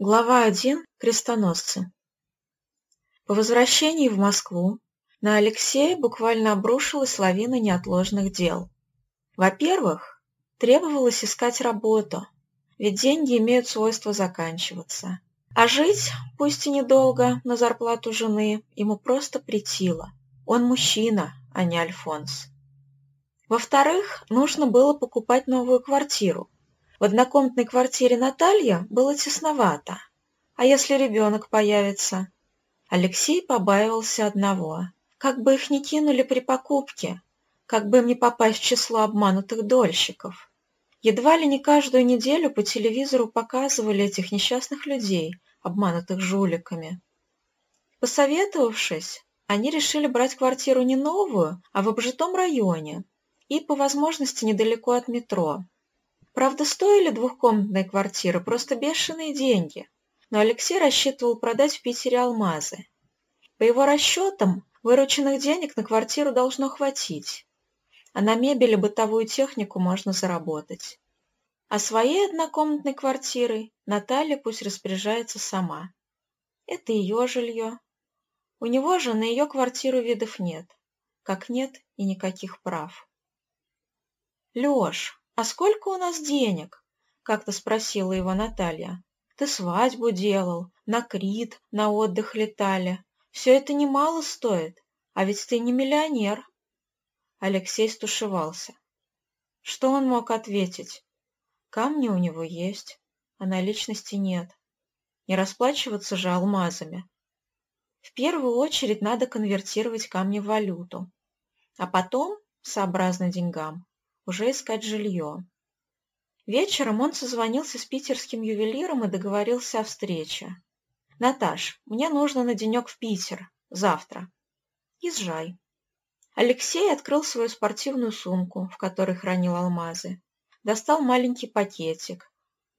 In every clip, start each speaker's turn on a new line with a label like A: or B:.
A: Глава 1. Крестоносцы. По возвращении в Москву на Алексея буквально обрушилась лавина неотложных дел. Во-первых, требовалось искать работу, ведь деньги имеют свойство заканчиваться. А жить, пусть и недолго, на зарплату жены, ему просто притило. Он мужчина, а не Альфонс. Во-вторых, нужно было покупать новую квартиру, в однокомнатной квартире Наталья было тесновато. А если ребенок появится? Алексей побаивался одного. Как бы их не кинули при покупке, как бы им не попасть в число обманутых дольщиков. Едва ли не каждую неделю по телевизору показывали этих несчастных людей, обманутых жуликами. Посоветовавшись, они решили брать квартиру не новую, а в обжитом районе и, по возможности, недалеко от метро. Правда, стоили двухкомнатные квартиры просто бешеные деньги, но Алексей рассчитывал продать в Питере алмазы. По его расчетам, вырученных денег на квартиру должно хватить, а на мебель и бытовую технику можно заработать. А своей однокомнатной квартирой Наталья пусть распоряжается сама. Это ее жилье. У него же на ее квартиру видов нет, как нет и никаких прав. «Леш, «А сколько у нас денег?» – как-то спросила его Наталья. «Ты свадьбу делал, на Крит, на отдых летали. Все это немало стоит, а ведь ты не миллионер». Алексей стушевался. Что он мог ответить? Камни у него есть, а наличности нет. Не расплачиваться же алмазами. В первую очередь надо конвертировать камни в валюту, а потом, сообразно деньгам, уже искать жилье. Вечером он созвонился с питерским ювелиром и договорился о встрече. «Наташ, мне нужно на денек в Питер. Завтра. Езжай». Алексей открыл свою спортивную сумку, в которой хранил алмазы, достал маленький пакетик,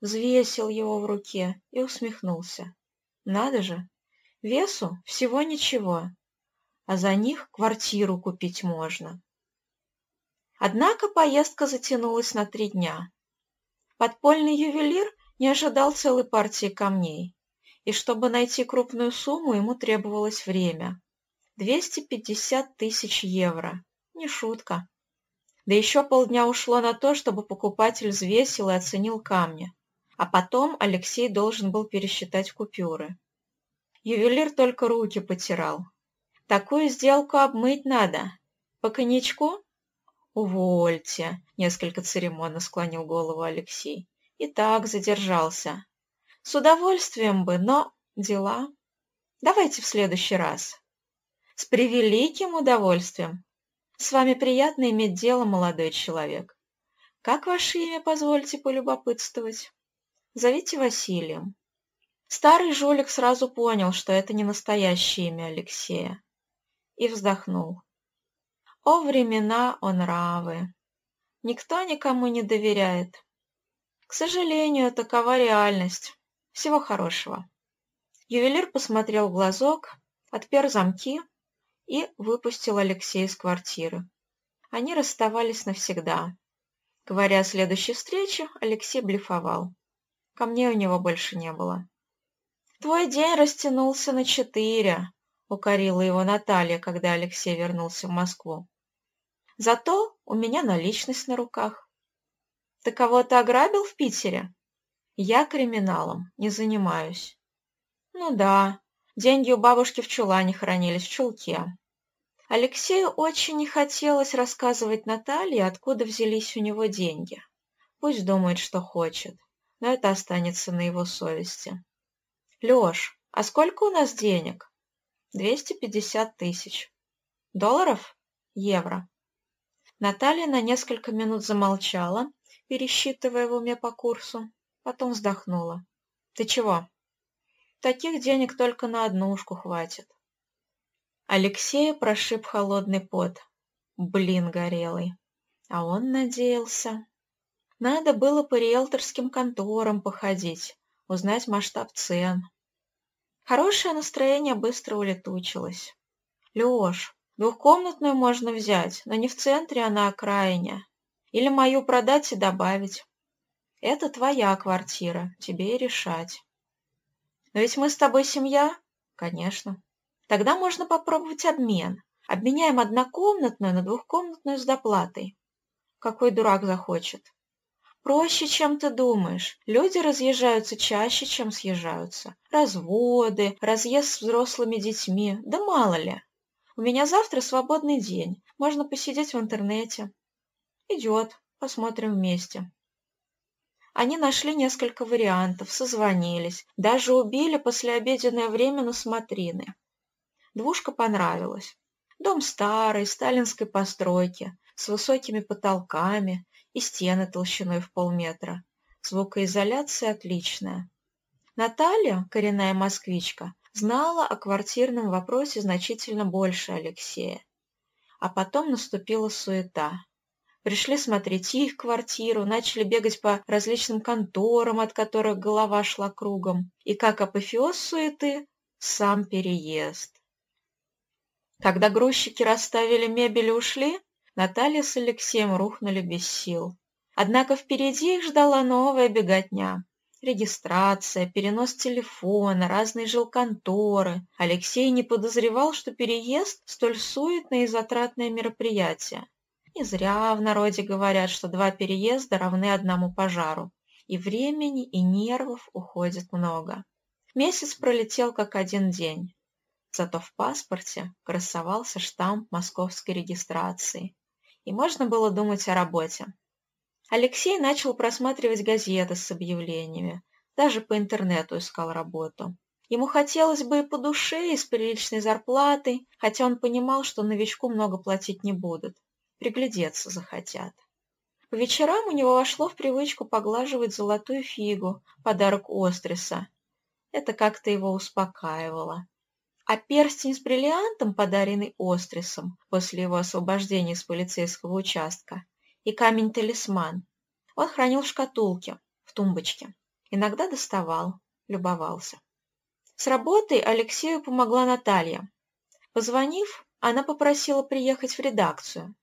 A: взвесил его в руке и усмехнулся. «Надо же! Весу всего ничего, а за них квартиру купить можно». Однако поездка затянулась на три дня. Подпольный ювелир не ожидал целой партии камней, и чтобы найти крупную сумму, ему требовалось время. 250 тысяч евро. Не шутка. Да еще полдня ушло на то, чтобы покупатель взвесил и оценил камни. А потом Алексей должен был пересчитать купюры. Ювелир только руки потирал. Такую сделку обмыть надо. По коньячку? «Увольте», — несколько церемонно склонил голову Алексей. «И так задержался. С удовольствием бы, но дела. Давайте в следующий раз». «С превеликим удовольствием. С вами приятно иметь дело, молодой человек. Как ваше имя, позвольте полюбопытствовать?» «Зовите Василием». Старый жулик сразу понял, что это не настоящее имя Алексея, и вздохнул. О времена, о нравы! Никто никому не доверяет. К сожалению, такова реальность. Всего хорошего. Ювелир посмотрел в глазок, отпер замки и выпустил Алексея из квартиры. Они расставались навсегда. Говоря о следующей встрече, Алексей блефовал. Ко мне у него больше не было. «Твой день растянулся на четыре», — укорила его Наталья, когда Алексей вернулся в Москву. Зато у меня наличность на руках. Ты кого-то ограбил в Питере? Я криминалом не занимаюсь. Ну да, деньги у бабушки в чулане хранились в чулке. Алексею очень не хотелось рассказывать Наталье, откуда взялись у него деньги. Пусть думает, что хочет, но это останется на его совести. Лёш, а сколько у нас денег? 250 тысяч. Долларов? Евро. Наталья на несколько минут замолчала, пересчитывая в уме по курсу, потом вздохнула. «Ты чего?» «Таких денег только на однушку хватит». Алексея прошиб холодный пот. Блин горелый. А он надеялся. Надо было по риэлторским конторам походить, узнать масштаб цен. Хорошее настроение быстро улетучилось. «Лёш, Двухкомнатную можно взять, но не в центре, а на окраине. Или мою продать и добавить. Это твоя квартира, тебе и решать. Но ведь мы с тобой семья? Конечно. Тогда можно попробовать обмен. Обменяем однокомнатную на двухкомнатную с доплатой. Какой дурак захочет? Проще, чем ты думаешь. Люди разъезжаются чаще, чем съезжаются. Разводы, разъезд с взрослыми детьми, да мало ли. У меня завтра свободный день. Можно посидеть в интернете. Идет. Посмотрим вместе. Они нашли несколько вариантов, созвонились, даже убили послеобеденное время на смотрины. Двушка понравилась. Дом старый, сталинской постройки, с высокими потолками и стены толщиной в полметра. Звукоизоляция отличная. Наталья, коренная москвичка, знала о квартирном вопросе значительно больше Алексея. А потом наступила суета. Пришли смотреть их квартиру, начали бегать по различным конторам, от которых голова шла кругом. И как апофеоз суеты – сам переезд. Когда грузчики расставили мебель и ушли, Наталья с Алексеем рухнули без сил. Однако впереди их ждала новая беготня. Регистрация, перенос телефона, разные жилконторы. Алексей не подозревал, что переезд – столь суетное и затратное мероприятие. Не зря в народе говорят, что два переезда равны одному пожару. И времени, и нервов уходит много. Месяц пролетел как один день. Зато в паспорте красовался штамп московской регистрации и можно было думать о работе. Алексей начал просматривать газеты с объявлениями, даже по интернету искал работу. Ему хотелось бы и по душе, и с приличной зарплатой, хотя он понимал, что новичку много платить не будут. Приглядеться захотят. По вечерам у него вошло в привычку поглаживать золотую фигу, подарок Остриса. Это как-то его успокаивало а перстень с бриллиантом, подаренный Острисом после его освобождения из полицейского участка, и камень-талисман он хранил в шкатулке, в тумбочке. Иногда доставал, любовался. С работой Алексею помогла Наталья. Позвонив, она попросила приехать в редакцию.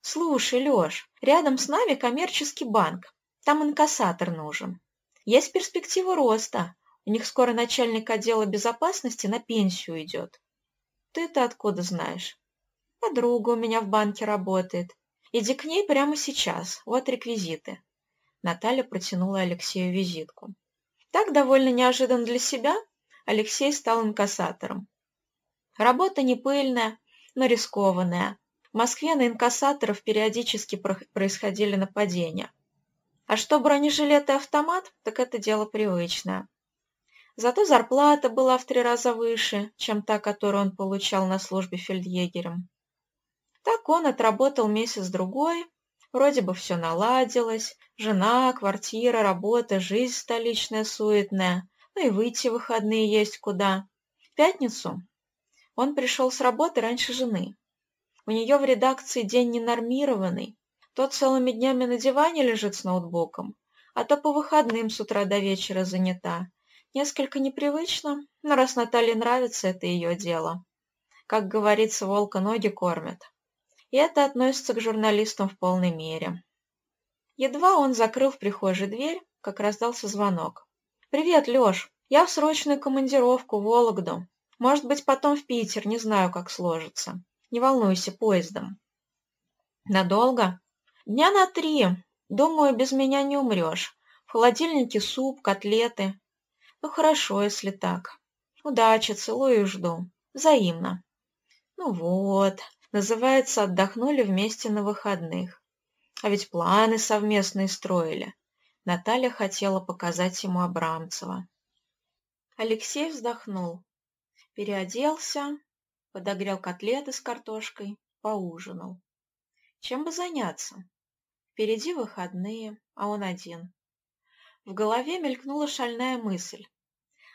A: «Слушай, Лёш, рядом с нами коммерческий банк. Там инкассатор нужен. Есть перспектива роста. У них скоро начальник отдела безопасности на пенсию идет. Ты-то откуда знаешь? Подруга у меня в банке работает. Иди к ней прямо сейчас. Вот реквизиты. Наталья протянула Алексею визитку. Так, довольно неожиданно для себя, Алексей стал инкассатором. Работа не пыльная, но рискованная. В Москве на инкассаторов периодически происходили нападения. А что бронежилет и автомат, так это дело привычное. Зато зарплата была в три раза выше, чем та, которую он получал на службе фельдъегерем. Так он отработал месяц-другой, вроде бы все наладилось, жена, квартира, работа, жизнь столичная суетная, ну и выйти в выходные есть куда. В пятницу он пришел с работы раньше жены. У нее в редакции день ненормированный, то целыми днями на диване лежит с ноутбуком, а то по выходным с утра до вечера занята, Несколько непривычно, но раз Наталье нравится, это ее дело. Как говорится, волка ноги кормят. И это относится к журналистам в полной мере. Едва он закрыл в прихожей дверь, как раздался звонок. «Привет, Лёш. Я в срочную командировку в Вологду. Может быть, потом в Питер, не знаю, как сложится. Не волнуйся, поездом». «Надолго?» «Дня на три. Думаю, без меня не умрешь. В холодильнике суп, котлеты. Ну хорошо, если так. Удачи, целую и жду. Взаимно. Ну вот, называется, отдохнули вместе на выходных. А ведь планы совместные строили. Наталья хотела показать ему Абрамцева. Алексей вздохнул. Переоделся, подогрел котлеты с картошкой, поужинал. Чем бы заняться? Впереди выходные, а он один. В голове мелькнула шальная мысль.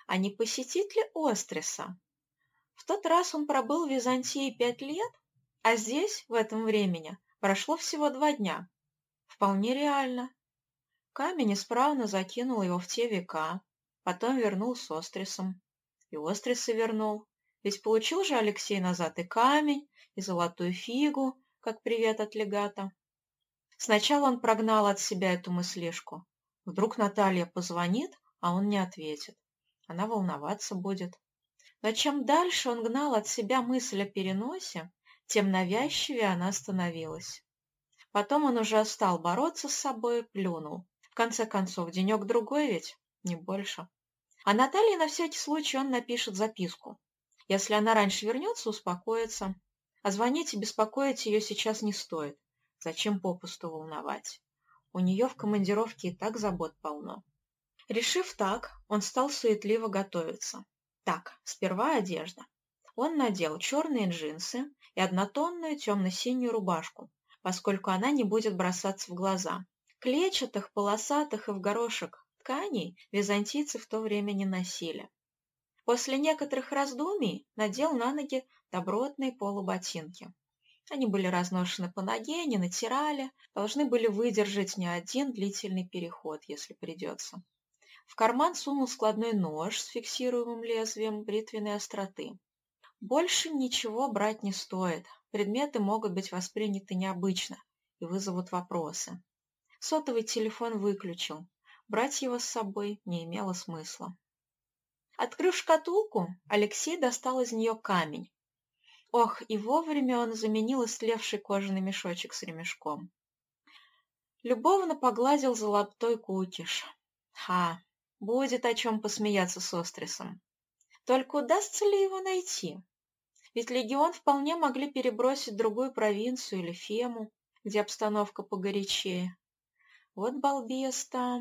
A: А не посетить ли Остриса? В тот раз он пробыл в Византии пять лет, а здесь, в этом времени, прошло всего два дня. Вполне реально. Камень исправно закинул его в те века, потом вернул с Острисом. И Остриса вернул. Ведь получил же Алексей назад и камень, и золотую фигу, как привет от легата. Сначала он прогнал от себя эту мыслишку. Вдруг Наталья позвонит, а он не ответит. она волноваться будет. Но чем дальше он гнал от себя мысль о переносе, тем навязчивее она становилась. Потом он уже стал бороться с собой плюнул. В конце концов, денек-другой ведь, не больше. А Наталье на всякий случай он напишет записку. Если она раньше вернется, успокоится. А звонить и беспокоить ее сейчас не стоит. Зачем попусту волновать? У нее в командировке и так забот полно. Решив так, он стал суетливо готовиться. Так, сперва одежда. Он надел черные джинсы и однотонную темно-синюю рубашку, поскольку она не будет бросаться в глаза. Клетчатых, полосатых и в горошек тканей византийцы в то время не носили. После некоторых раздумий надел на ноги добротные полуботинки. Они были разношены по ноге, не натирали, должны были выдержать не один длительный переход, если придется. В карман сунул складной нож с фиксируемым лезвием бритвенной остроты. Больше ничего брать не стоит. Предметы могут быть восприняты необычно и вызовут вопросы. Сотовый телефон выключил. Брать его с собой не имело смысла. Открыв шкатулку, Алексей достал из нее камень. Ох, и вовремя он заменил истлевший кожаный мешочек с ремешком. Любовно погладил золотой кукиш. Ха, будет о чем посмеяться с Острисом. Только удастся ли его найти? Ведь легион вполне могли перебросить в другую провинцию или Фему, где обстановка погорячее. Вот балбес-то.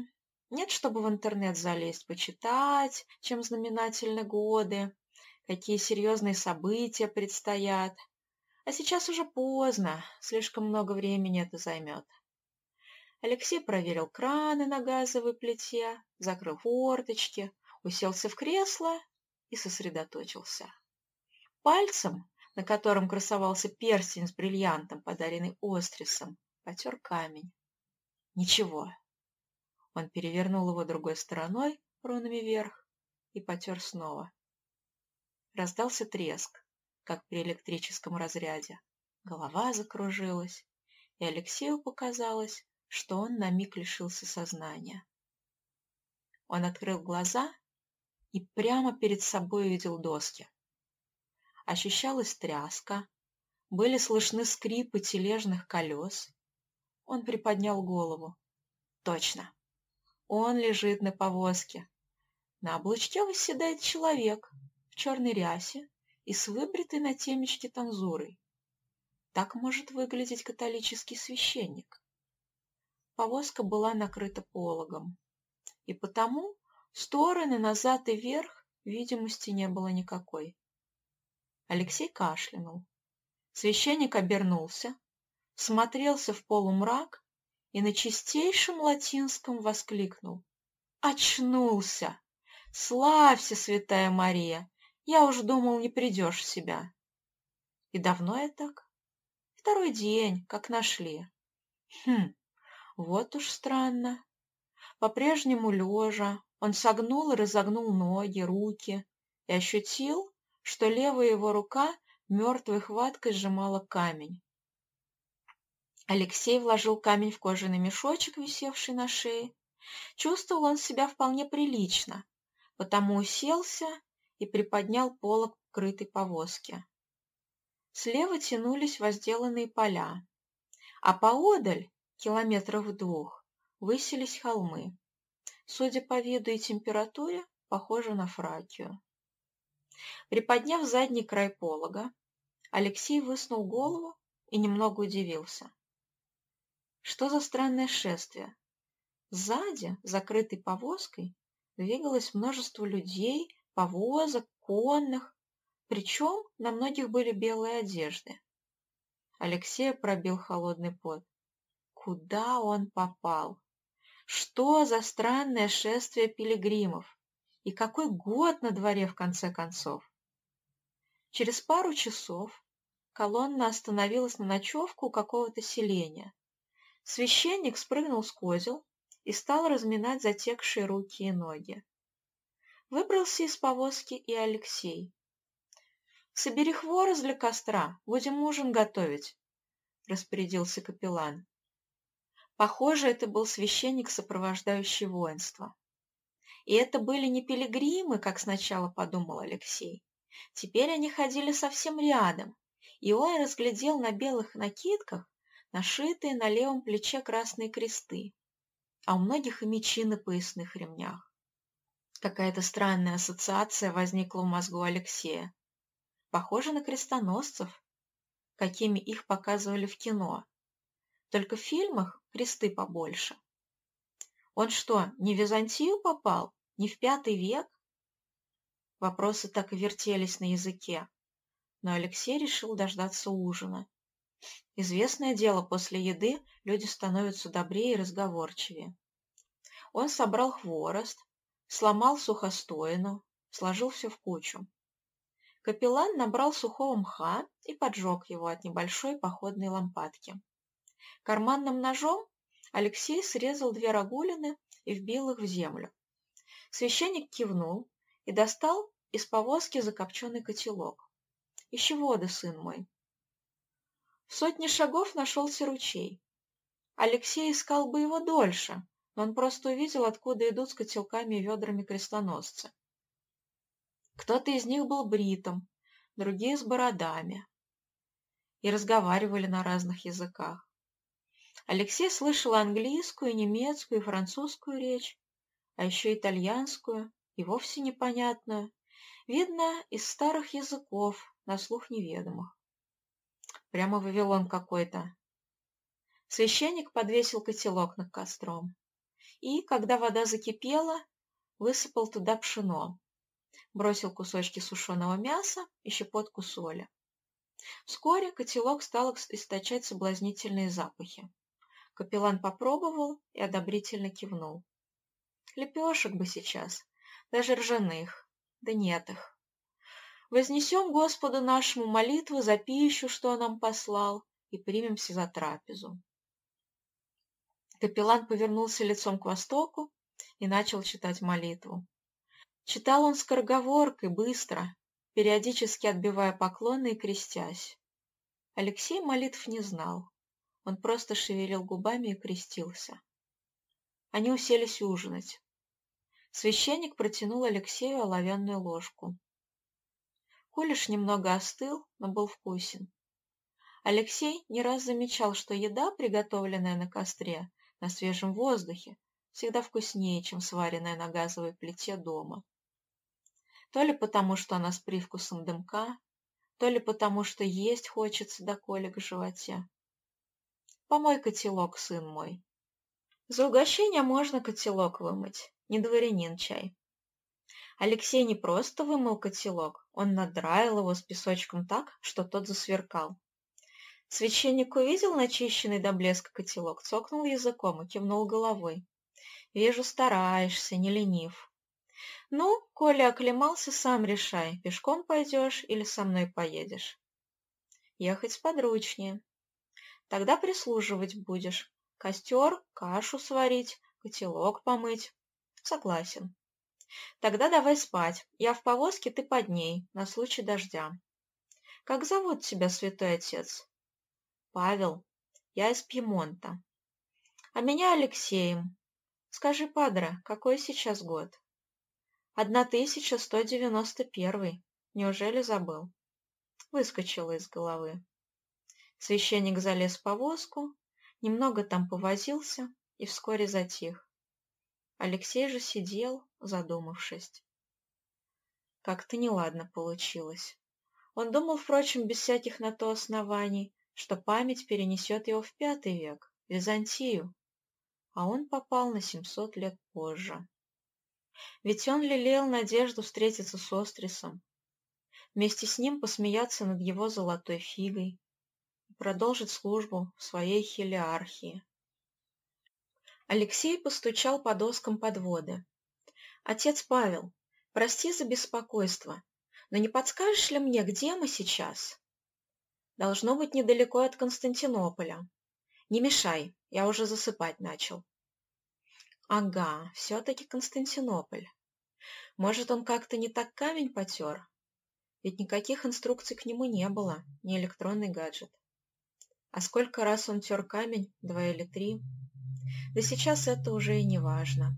A: Нет, чтобы в интернет залезть, почитать, чем знаменательны годы, какие серьезные события предстоят. А сейчас уже поздно, слишком много времени это займет. Алексей проверил краны на газовой плите, закрыл форточки, уселся в кресло и сосредоточился. Пальцем, на котором красовался перстень с бриллиантом, подаренный Острисом, потер камень. Ничего. Он перевернул его другой стороной, рунами вверх, и потер снова. Раздался треск, как при электрическом разряде. Голова закружилась, и Алексею показалось, что он на миг лишился сознания. Он открыл глаза и прямо перед собой увидел доски. Ощущалась тряска, были слышны скрипы тележных колес. Он приподнял голову. Точно. Он лежит на повозке. На облучке восседает человек в черной рясе и с выбритой на темечке танзурой. Так может выглядеть католический священник. Повозка была накрыта пологом, и потому стороны назад и вверх видимости не было никакой. Алексей кашлянул. Священник обернулся, смотрелся в полумрак и на чистейшем латинском воскликнул. «Очнулся! Славься, святая Мария! Я уж думал, не придешь в себя!» «И давно я так?» «Второй день, как нашли». «Хм, вот уж странно». По-прежнему лежа, он согнул и разогнул ноги, руки и ощутил, что левая его рука мертвой хваткой сжимала камень. Алексей вложил камень в кожаный мешочек, висевший на шее. Чувствовал он себя вполне прилично, потому уселся и приподнял полок крытой повозки. Слева тянулись возделанные поля, а поодаль, километров двух, высились холмы. Судя по виду и температуре, похоже на Фракию. Приподняв задний край полога, Алексей высунул голову и немного удивился. Что за странное шествие? Сзади, закрытой повозкой, двигалось множество людей, повозок, конных, причем на многих были белые одежды. Алексея пробил холодный пот. Куда он попал? Что за странное шествие пилигримов? И какой год на дворе в конце концов? Через пару часов колонна остановилась на ночевку у какого-то селения. Священник спрыгнул с козел и стал разминать затекшие руки и ноги. Выбрался из повозки и Алексей. «Собери хворост для костра, будем ужин готовить», — распорядился капеллан. Похоже, это был священник, сопровождающий воинство. И это были не пилигримы, как сначала подумал Алексей. Теперь они ходили совсем рядом, и он разглядел на белых накидках нашитые на левом плече красные кресты, а у многих и мечи на поясных ремнях. Какая-то странная ассоциация возникла в мозгу Алексея. Похоже на крестоносцев, какими их показывали в кино. Только в фильмах кресты побольше. Он что, не в Византию попал? Не в пятый век? Вопросы так и вертелись на языке. Но Алексей решил дождаться ужина. Известное дело, после еды люди становятся добрее и разговорчивее. Он собрал хворост, сломал сухостоину, сложил все в кучу. Капеллан набрал сухого мха и поджег его от небольшой походной лампадки. Карманным ножом Алексей срезал две рагулины и вбил их в землю. Священник кивнул и достал из повозки закопченный котелок. «Ищи воды, сын мой». В сотне шагов нашелся ручей. Алексей искал бы его дольше, но он просто увидел, откуда идут с котелками и ведрами крестоносцы. Кто-то из них был бритом, другие с бородами. И разговаривали на разных языках. Алексей слышал английскую, немецкую и французскую речь, а еще итальянскую и вовсе непонятную, видно, из старых языков, на слух неведомых. Прямо Вавилон какой-то. Священник подвесил котелок над костром и, когда вода закипела, высыпал туда пшено, бросил кусочки сушеного мяса и щепотку соли. Вскоре котелок стал источать соблазнительные запахи. Капеллан попробовал и одобрительно кивнул. Лепешек бы сейчас, даже ржаных, да нет их. Вознесем Господу нашему молитву за пищу, что Он нам послал, и примемся за трапезу. Капеллан повернулся лицом к востоку и начал читать молитву. Читал он скороговоркой, быстро, периодически отбивая поклоны и крестясь. Алексей молитв не знал. Он просто шевелил губами и крестился. Они уселись ужинать. Священник протянул Алексею оловянную ложку. Кулиш немного остыл, но был вкусен. Алексей не раз замечал, что еда, приготовленная на костре, на свежем воздухе, всегда вкуснее, чем сваренная на газовой плите дома. То ли потому, что она с привкусом дымка, то ли потому, что есть хочется до колик в животе. Помой котелок, сын мой. За угощение можно котелок вымыть, не дворянин чай. Алексей не просто вымыл котелок, он надраил его с песочком так, что тот засверкал. Священник увидел начищенный до блеска котелок, цокнул языком и кивнул головой. «Вижу, стараешься, не ленив». «Ну, Коля оклемался, сам решай, пешком пойдешь или со мной поедешь». «Ехать подручнее», Тогда прислуживать будешь. Костер, кашу сварить, котелок помыть. Согласен. Тогда давай спать. Я в повозке, ты под ней, на случай дождя. Как зовут тебя, святой отец? Павел. Я из Пьемонта. А меня Алексеем. Скажи, падре, какой сейчас год? 1191. Неужели забыл? Выскочила из головы. Священник залез в повозку, немного там повозился и вскоре затих. Алексей же сидел, задумавшись. Как-то неладно получилось. Он думал, впрочем, без всяких на то оснований, что память перенесет его в пятый век, Византию, а он попал на семьсот лет позже. Ведь он лелеял надежду встретиться с Острисом, вместе с ним посмеяться над его золотой фигой, продолжить службу в своей хелиархии. Алексей постучал по доскам подводы. «Отец Павел, прости за беспокойство, но не подскажешь ли мне, где мы сейчас?» «Должно быть недалеко от Константинополя. Не мешай, я уже засыпать начал». «Ага, все-таки Константинополь. Может, он как-то не так камень потер? Ведь никаких инструкций к нему не было, ни электронный гаджет. А сколько раз он тер камень, два или три? Да сейчас это уже и не важно.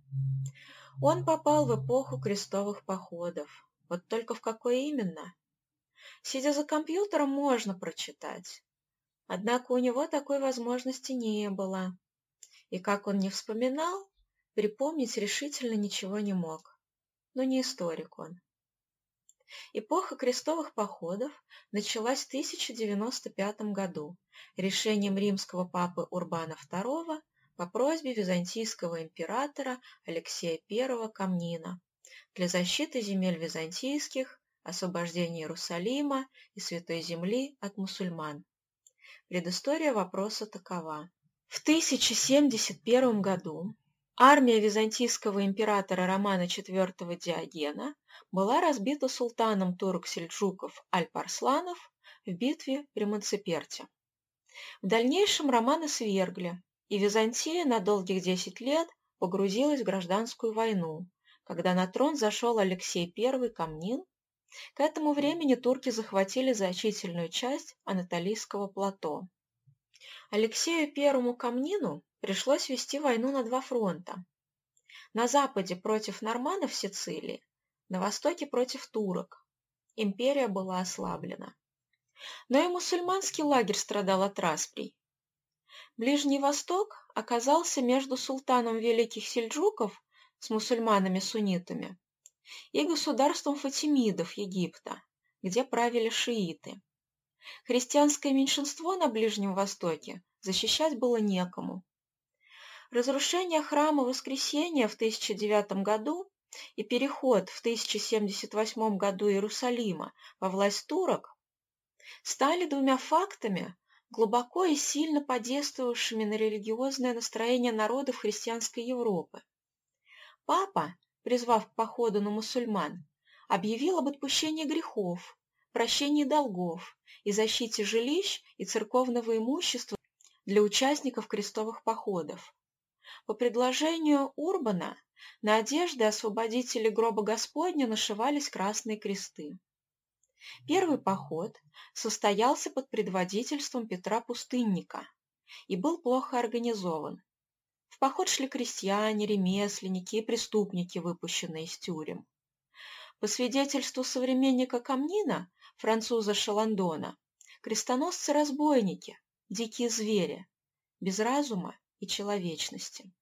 A: Он попал в эпоху крестовых походов. Вот только в какой именно? Сидя за компьютером, можно прочитать. Однако у него такой возможности не было. И как он не вспоминал, припомнить решительно ничего не мог. Но не историк он. Эпоха крестовых походов началась в 1095 году решением римского папы Урбана II по просьбе византийского императора Алексея I Камнина для защиты земель византийских, освобождения Иерусалима и Святой Земли от мусульман. Предыстория вопроса такова. В 1071 году армия византийского императора Романа IV Диогена была разбита султаном турок-сельджуков Аль-Парсланов в битве при Манциперте. В дальнейшем Романа свергли, и Византия на долгих десять лет погрузилась в гражданскую войну, когда на трон зашел Алексей I Камнин. К этому времени турки захватили значительную часть Анатолийского плато. Алексею I Камнину пришлось вести войну на два фронта. На западе против норманов Сицилии, на востоке против турок. Империя была ослаблена. Но и мусульманский лагерь страдал от расприй. Ближний Восток оказался между султаном Великих Сельджуков с мусульманами-суннитами и государством фатимидов Египта, где правили шииты. Христианское меньшинство на Ближнем Востоке защищать было некому. Разрушение храма Воскресения в 1009 году и переход в 1078 году Иерусалима во власть турок стали двумя фактами, глубоко и сильно подействовавшими на религиозное настроение народов христианской Европы. Папа, призвав к походу на мусульман, объявил об отпущении грехов, прощении долгов и защите жилищ и церковного имущества для участников крестовых походов. По предложению Урбана на одежды освободителей гроба Господня нашивались красные кресты. Первый поход состоялся под предводительством Петра Пустынника и был плохо организован. В поход шли крестьяне, ремесленники и преступники, выпущенные из тюрем. По свидетельству современника Камнина, француза Шаландона, крестоносцы-разбойники, дикие звери, без разума и человечности.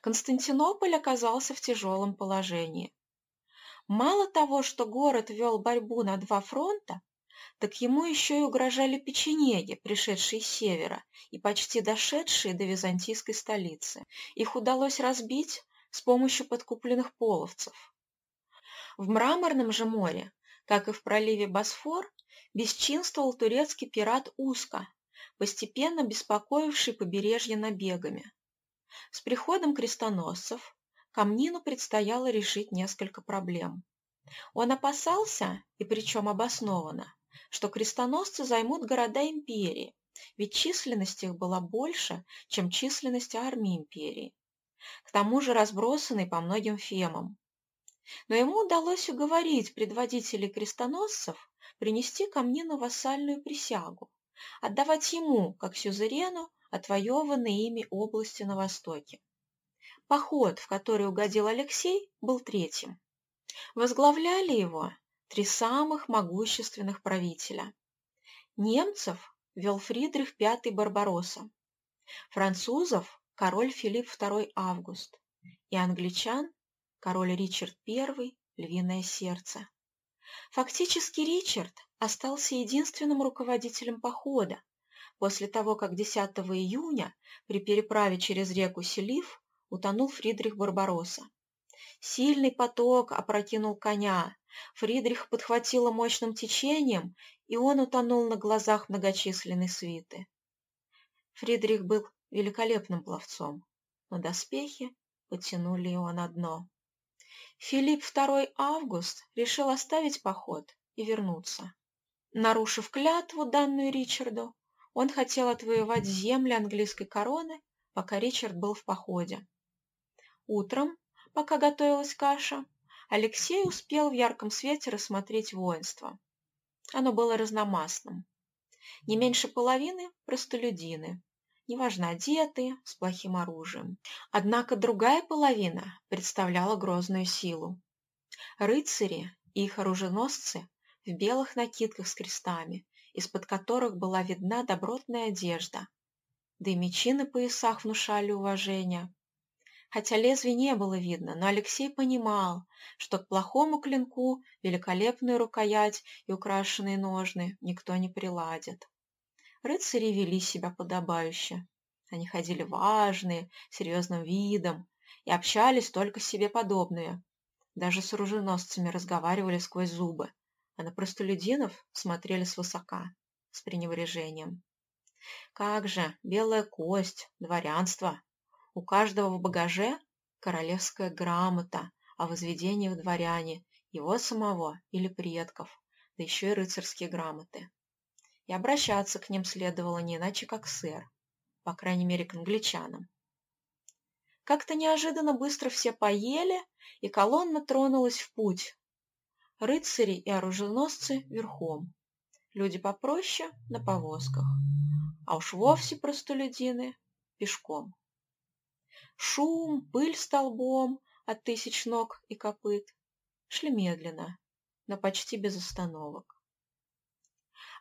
A: Константинополь оказался в тяжелом положении. Мало того, что город вел борьбу на два фронта, так ему еще и угрожали печенеги, пришедшие с севера и почти дошедшие до византийской столицы. Их удалось разбить с помощью подкупленных половцев. В Мраморном же море, как и в проливе Босфор, бесчинствовал турецкий пират Уска, постепенно беспокоивший побережье набегами. С приходом крестоносцев Камнину предстояло решить несколько проблем. Он опасался, и причем обоснованно, что крестоносцы займут города империи, ведь численность их была больше, чем численность армии империи. К тому же разбросанной по многим фемам. Но ему удалось уговорить предводителей крестоносцев принести Камнину вассальную присягу, отдавать ему, как сюзерену, отвоеванные ими области на Востоке. Поход, в который угодил Алексей, был третьим. Возглавляли его три самых могущественных правителя. Немцев вел Фридрих V Барбаросса, французов – король Филипп II Август и англичан – король Ричард I Львиное Сердце. Фактически Ричард остался единственным руководителем похода после того, как 10 июня при переправе через реку Селив утонул Фридрих Барбаросса. Сильный поток опрокинул коня, Фридрих подхватило мощным течением, и он утонул на глазах многочисленной свиты. Фридрих был великолепным пловцом, но доспехи потянули его на дно. Филипп II Август решил оставить поход и вернуться. Нарушив клятву, данную Ричарду, он хотел отвоевать земли английской короны, пока Ричард был в походе. Утром, пока готовилась каша, Алексей успел в ярком свете рассмотреть воинство. Оно было разномастным. Не меньше половины – простолюдины. Неважно одетые, с плохим оружием. Однако другая половина представляла грозную силу. Рыцари и их оруженосцы в белых накидках с крестами, из-под которых была видна добротная одежда, да и мечи на поясах внушали уважение. Хотя лезвий не было видно, но Алексей понимал, что к плохому клинку великолепную рукоять и украшенные ножны никто не приладит. Рыцари вели себя подобающе. Они ходили важные, серьезным видом и общались только себе подобные. Даже с оруженосцами разговаривали сквозь зубы, а на простолюдинов смотрели свысока, с пренебрежением. Как же, белая кость, дворянство. У каждого в багаже королевская грамота о возведении в дворяне его самого или предков, да еще и рыцарские грамоты. И обращаться к ним следовало не иначе, как сэр, по крайней мере, к англичанам. Как-то неожиданно быстро все поели, и колонна тронулась в путь. Рыцари и оруженосцы верхом, люди попроще на повозках а уж вовсе простолюдины пешком. Шум, пыль столбом от тысяч ног и копыт шли медленно, но почти без остановок.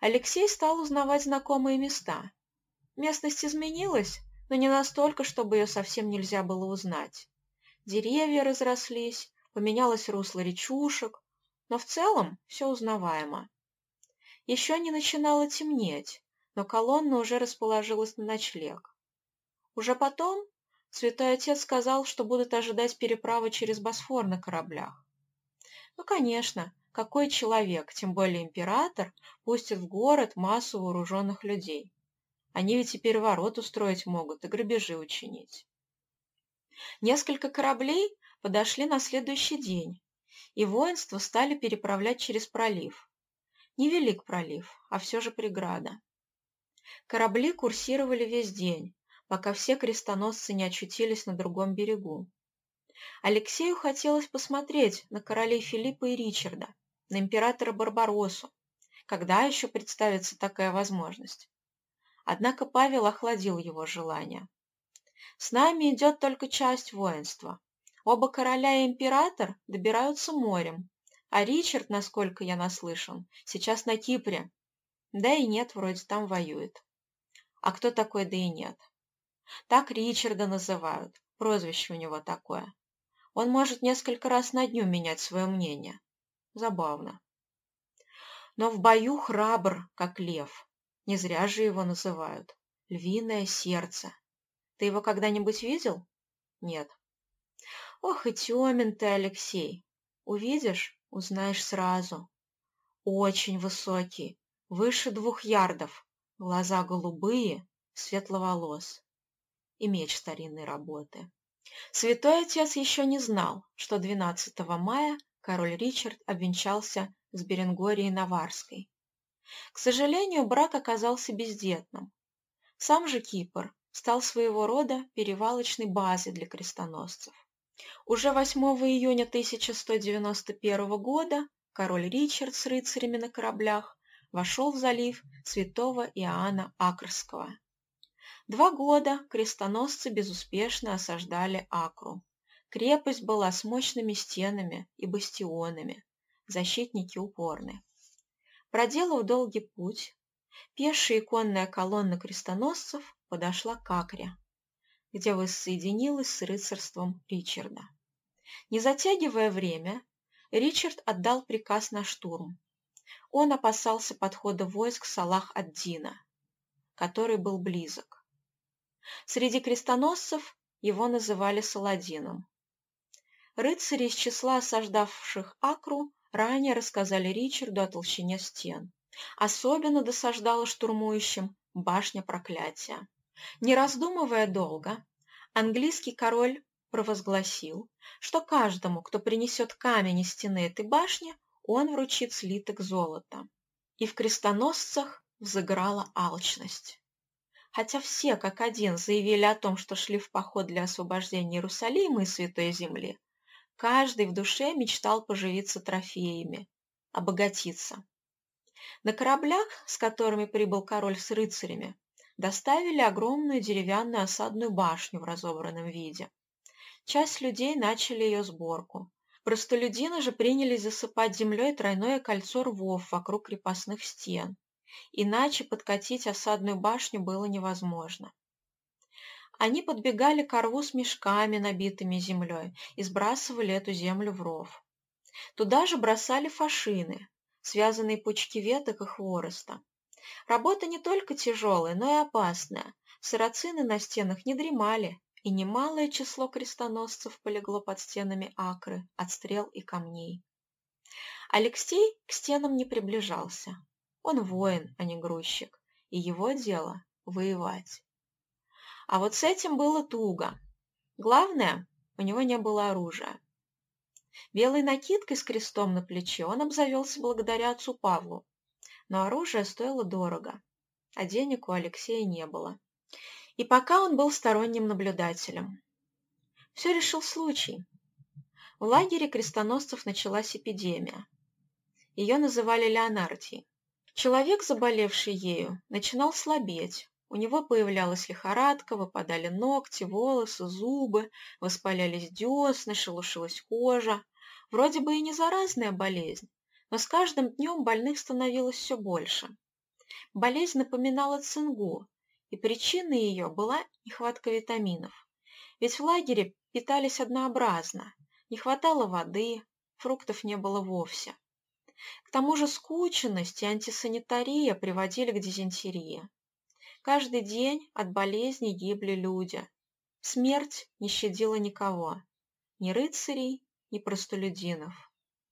A: Алексей стал узнавать знакомые места. Местность изменилась, но не настолько, чтобы ее совсем нельзя было узнать. Деревья разрослись, поменялось русло речушек, но в целом все узнаваемо. Еще не начинало темнеть, но колонна уже расположилась на ночлег. Уже потом святой отец сказал, что будут ожидать переправы через Босфор на кораблях. Ну, конечно, какой человек, тем более император, пустит в город массу вооруженных людей? Они ведь и переворот устроить могут, и грабежи учинить. Несколько кораблей подошли на следующий день, и воинство стали переправлять через пролив. Невелик пролив, а все же преграда. Корабли курсировали весь день, пока все крестоносцы не очутились на другом берегу. Алексею хотелось посмотреть на королей Филиппа и Ричарда, на императора Барбаросу. Когда еще представится такая возможность? Однако Павел охладил его желание. «С нами идет только часть воинства. Оба короля и император добираются морем, а Ричард, насколько я наслышан, сейчас на Кипре, да и нет, вроде там воюет. А кто такой да и нет? Так Ричарда называют, прозвище у него такое. Он может несколько раз на дню менять свое мнение. Забавно. Но в бою храбр, как лев. Не зря же его называют. Львиное сердце. Ты его когда-нибудь видел? Нет. Ох и темен ты, Алексей. Увидишь, узнаешь сразу. Очень высокий, выше двух ярдов, глаза голубые, светловолос и меч старинной работы. Святой отец еще не знал, что 12 мая король Ричард обвенчался с Беренгорией Наварской. К сожалению, брак оказался бездетным. Сам же Кипр стал своего рода перевалочной базой для крестоносцев. Уже 8 июня 1191 года король Ричард с рыцарями на кораблях вошел в залив святого Иоанна Акрского. Два года крестоносцы безуспешно осаждали Акру. Крепость была с мощными стенами и бастионами, защитники упорны. Проделав долгий путь, пешая и конная колонна крестоносцев подошла к Акре, где воссоединилась с рыцарством Ричарда. Не затягивая время, Ричард отдал приказ на штурм, он опасался подхода войск Салах-ад-Дина, который был близок. Среди крестоносцев его называли Саладином. Рыцари из числа осаждавших Акру ранее рассказали Ричарду о толщине стен. Особенно досаждала штурмующим башня проклятия. Не раздумывая долго, английский король провозгласил, что каждому, кто принесет камень из стены этой башни, он вручит слиток золота. И в крестоносцах взыграла алчность. Хотя все, как один, заявили о том, что шли в поход для освобождения Иерусалима и Святой Земли, каждый в душе мечтал поживиться трофеями, обогатиться. На кораблях, с которыми прибыл король с рыцарями, доставили огромную деревянную осадную башню в разобранном виде. Часть людей начали ее сборку. Простолюдины же принялись засыпать землей тройное кольцо рвов вокруг крепостных стен. Иначе подкатить осадную башню было невозможно. Они подбегали к рву с мешками, набитыми землей, и сбрасывали эту землю в ров. Туда же бросали фашины, связанные пучки веток и хвороста. Работа не только тяжелая, но и опасная. Сарацины на стенах не дремали, и немалое число крестоносцев полегло под стенами Акры от стрел и камней. Алексей к стенам не приближался. Он воин, а не грузчик, и его дело – воевать. А вот с этим было туго. Главное, у него не было оружия. Белой накидкой с крестом на плече он обзавелся благодаря отцу Павлу, но оружие стоило дорого, а денег у Алексея не было. И пока он был сторонним наблюдателем. Все решил случай. В лагере крестоносцев началась эпидемия. Ее называли Леонардией. Человек, заболевший ею, начинал слабеть, у него появлялась лихорадка, выпадали ногти, волосы, зубы, воспалялись десны, шелушилась кожа. Вроде бы и не заразная болезнь, но с каждым днем больных становилось все больше. Болезнь напоминала цингу, и причиной ее была нехватка витаминов. Ведь в лагере питались однообразно, не хватало воды, фруктов не было вовсе. К тому же скученность и антисанитария приводили к дизентерии. Каждый день от болезней гибли люди. Смерть не щадила никого. Ни рыцарей, ни простолюдинов.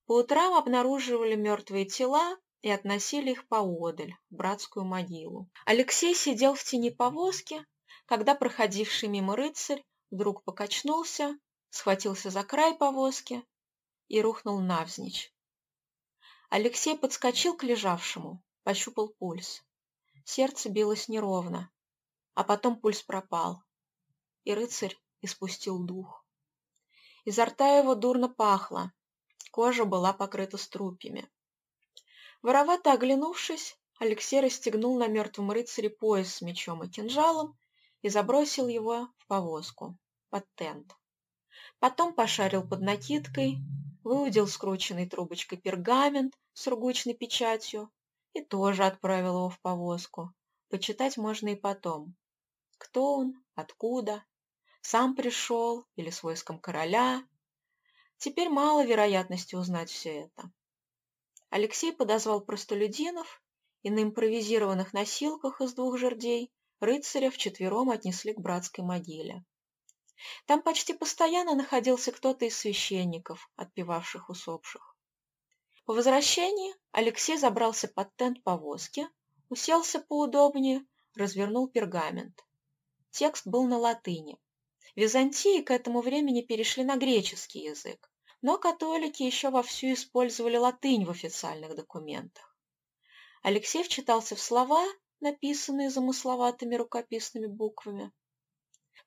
A: По утрам обнаруживали мертвые тела и относили их поодаль, в братскую могилу. Алексей сидел в тени повозки, когда проходивший мимо рыцарь вдруг покачнулся, схватился за край повозки и рухнул навзничь. Алексей подскочил к лежавшему, пощупал пульс. Сердце билось неровно, а потом пульс пропал, и рыцарь испустил дух. Изо рта его дурно пахло, кожа была покрыта струпьями. Воровато оглянувшись, Алексей расстегнул на мертвом рыцаре пояс с мечом и кинжалом и забросил его в повозку, под тент. Потом пошарил под накидкой, выудил скрученной трубочкой пергамент с ругучной печатью и тоже отправил его в повозку. Почитать можно и потом. Кто он? Откуда? Сам пришел? Или с войском короля? Теперь мало вероятности узнать все это. Алексей подозвал простолюдинов, и на импровизированных носилках из двух жердей рыцаря вчетвером отнесли к братской могиле. Там почти постоянно находился кто-то из священников, отпевавших усопших. По возвращении Алексей забрался под тент повозки, уселся поудобнее, развернул пергамент. Текст был на латыни. Византии к этому времени перешли на греческий язык, но католики еще вовсю использовали латынь в официальных документах. Алексей вчитался в слова, написанные замысловатыми рукописными буквами.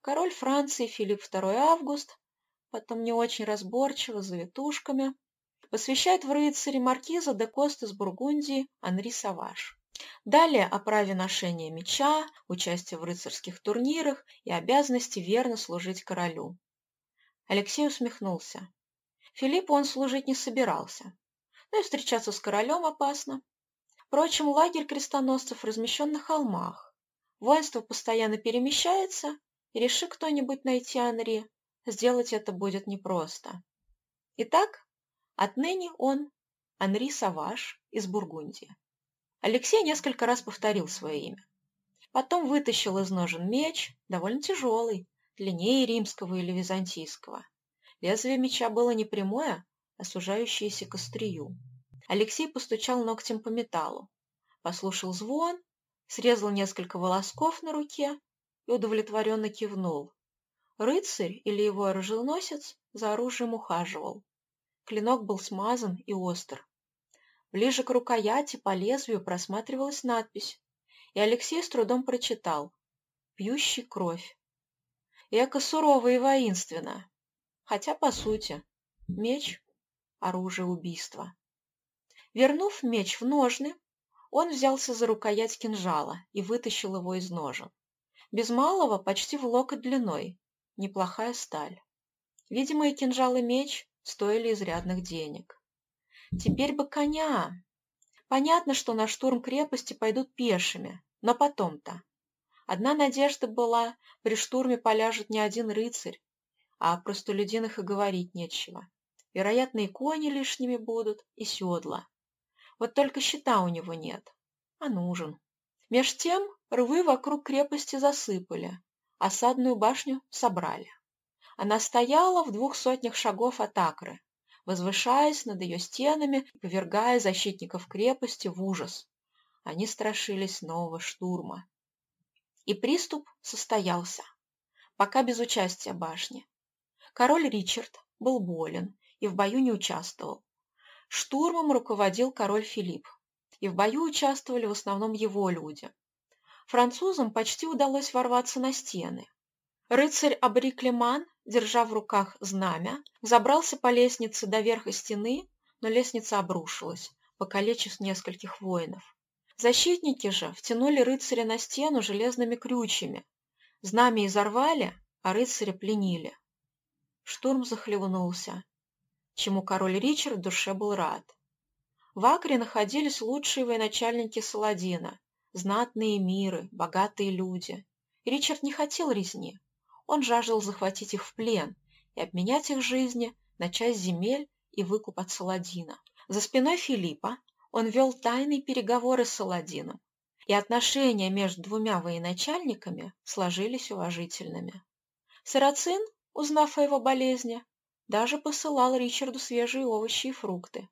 A: Король Франции Филипп II Август, потом не очень разборчиво, завитушками, посвящает в рыцаре маркиза де Кост из Бургундии Анри Саваш. Далее о праве ношения меча, участии в рыцарских турнирах и обязанности верно служить королю. Алексей усмехнулся. Филиппу он служить не собирался, но и встречаться с королем опасно. Впрочем, лагерь крестоносцев размещен на холмах. Воинство постоянно перемещается, и реши кто-нибудь найти Анри, сделать это будет непросто. Итак, Отныне он Анри Саваш из Бургундии. Алексей несколько раз повторил свое имя. Потом вытащил из ножен меч, довольно тяжелый, длиннее римского или византийского. Лезвие меча было не прямое, а сужающееся к острию. Алексей постучал ногтем по металлу, послушал звон, срезал несколько волосков на руке и удовлетворенно кивнул. Рыцарь или его оруженосец за оружием ухаживал. Клинок был смазан и остр. Ближе к рукояти по лезвию просматривалась надпись, и Алексей с трудом прочитал «Пьющий кровь». Эко сурово и воинственно, хотя, по сути, меч – оружие убийства. Вернув меч в ножны, Он взялся за рукоять кинжала и вытащил его из ножен. Без малого почти в локоть длиной. Неплохая сталь. Видимо, и кинжал, и меч стоили изрядных денег. Теперь бы коня. Понятно, что на штурм крепости пойдут пешими, но потом-то. Одна надежда была, при штурме поляжет не один рыцарь, а о простолюдинах и говорить нечего. Вероятно, и кони лишними будут, и седла. Вот только щита у него нет, а нужен. Меж тем рвы вокруг крепости засыпали, осадную башню собрали. Она стояла в двух сотнях шагов от Акры, возвышаясь над ее стенами и повергая защитников крепости в ужас. Они страшились нового штурма. И приступ состоялся, пока без участия башни. Король Ричард был болен и в бою не участвовал. Штурмом руководил король Филипп, и в бою участвовали в основном его люди. Французам почти удалось ворваться на стены. Рыцарь Абри Клеман, держа в руках знамя, забрался по лестнице до верха стены, но лестница обрушилась, покалечив нескольких воинов. Защитники же втянули рыцаря на стену железными крючьями. Знамя изорвали, а рыцаря пленили. Штурм захлебнулся, чему король Ричард в душе был рад. В Акре находились лучшие военачальники Саладина, знатные миры, богатые люди. Ричард не хотел резни. Он жаждал захватить их в плен и обменять их жизни на часть земель и выкуп от Саладина. За спиной Филиппа он вел тайные переговоры с Саладином, и отношения между двумя военачальниками сложились уважительными. Сарацин, узнав о его болезни, даже посылал Ричарду свежие овощи и фрукты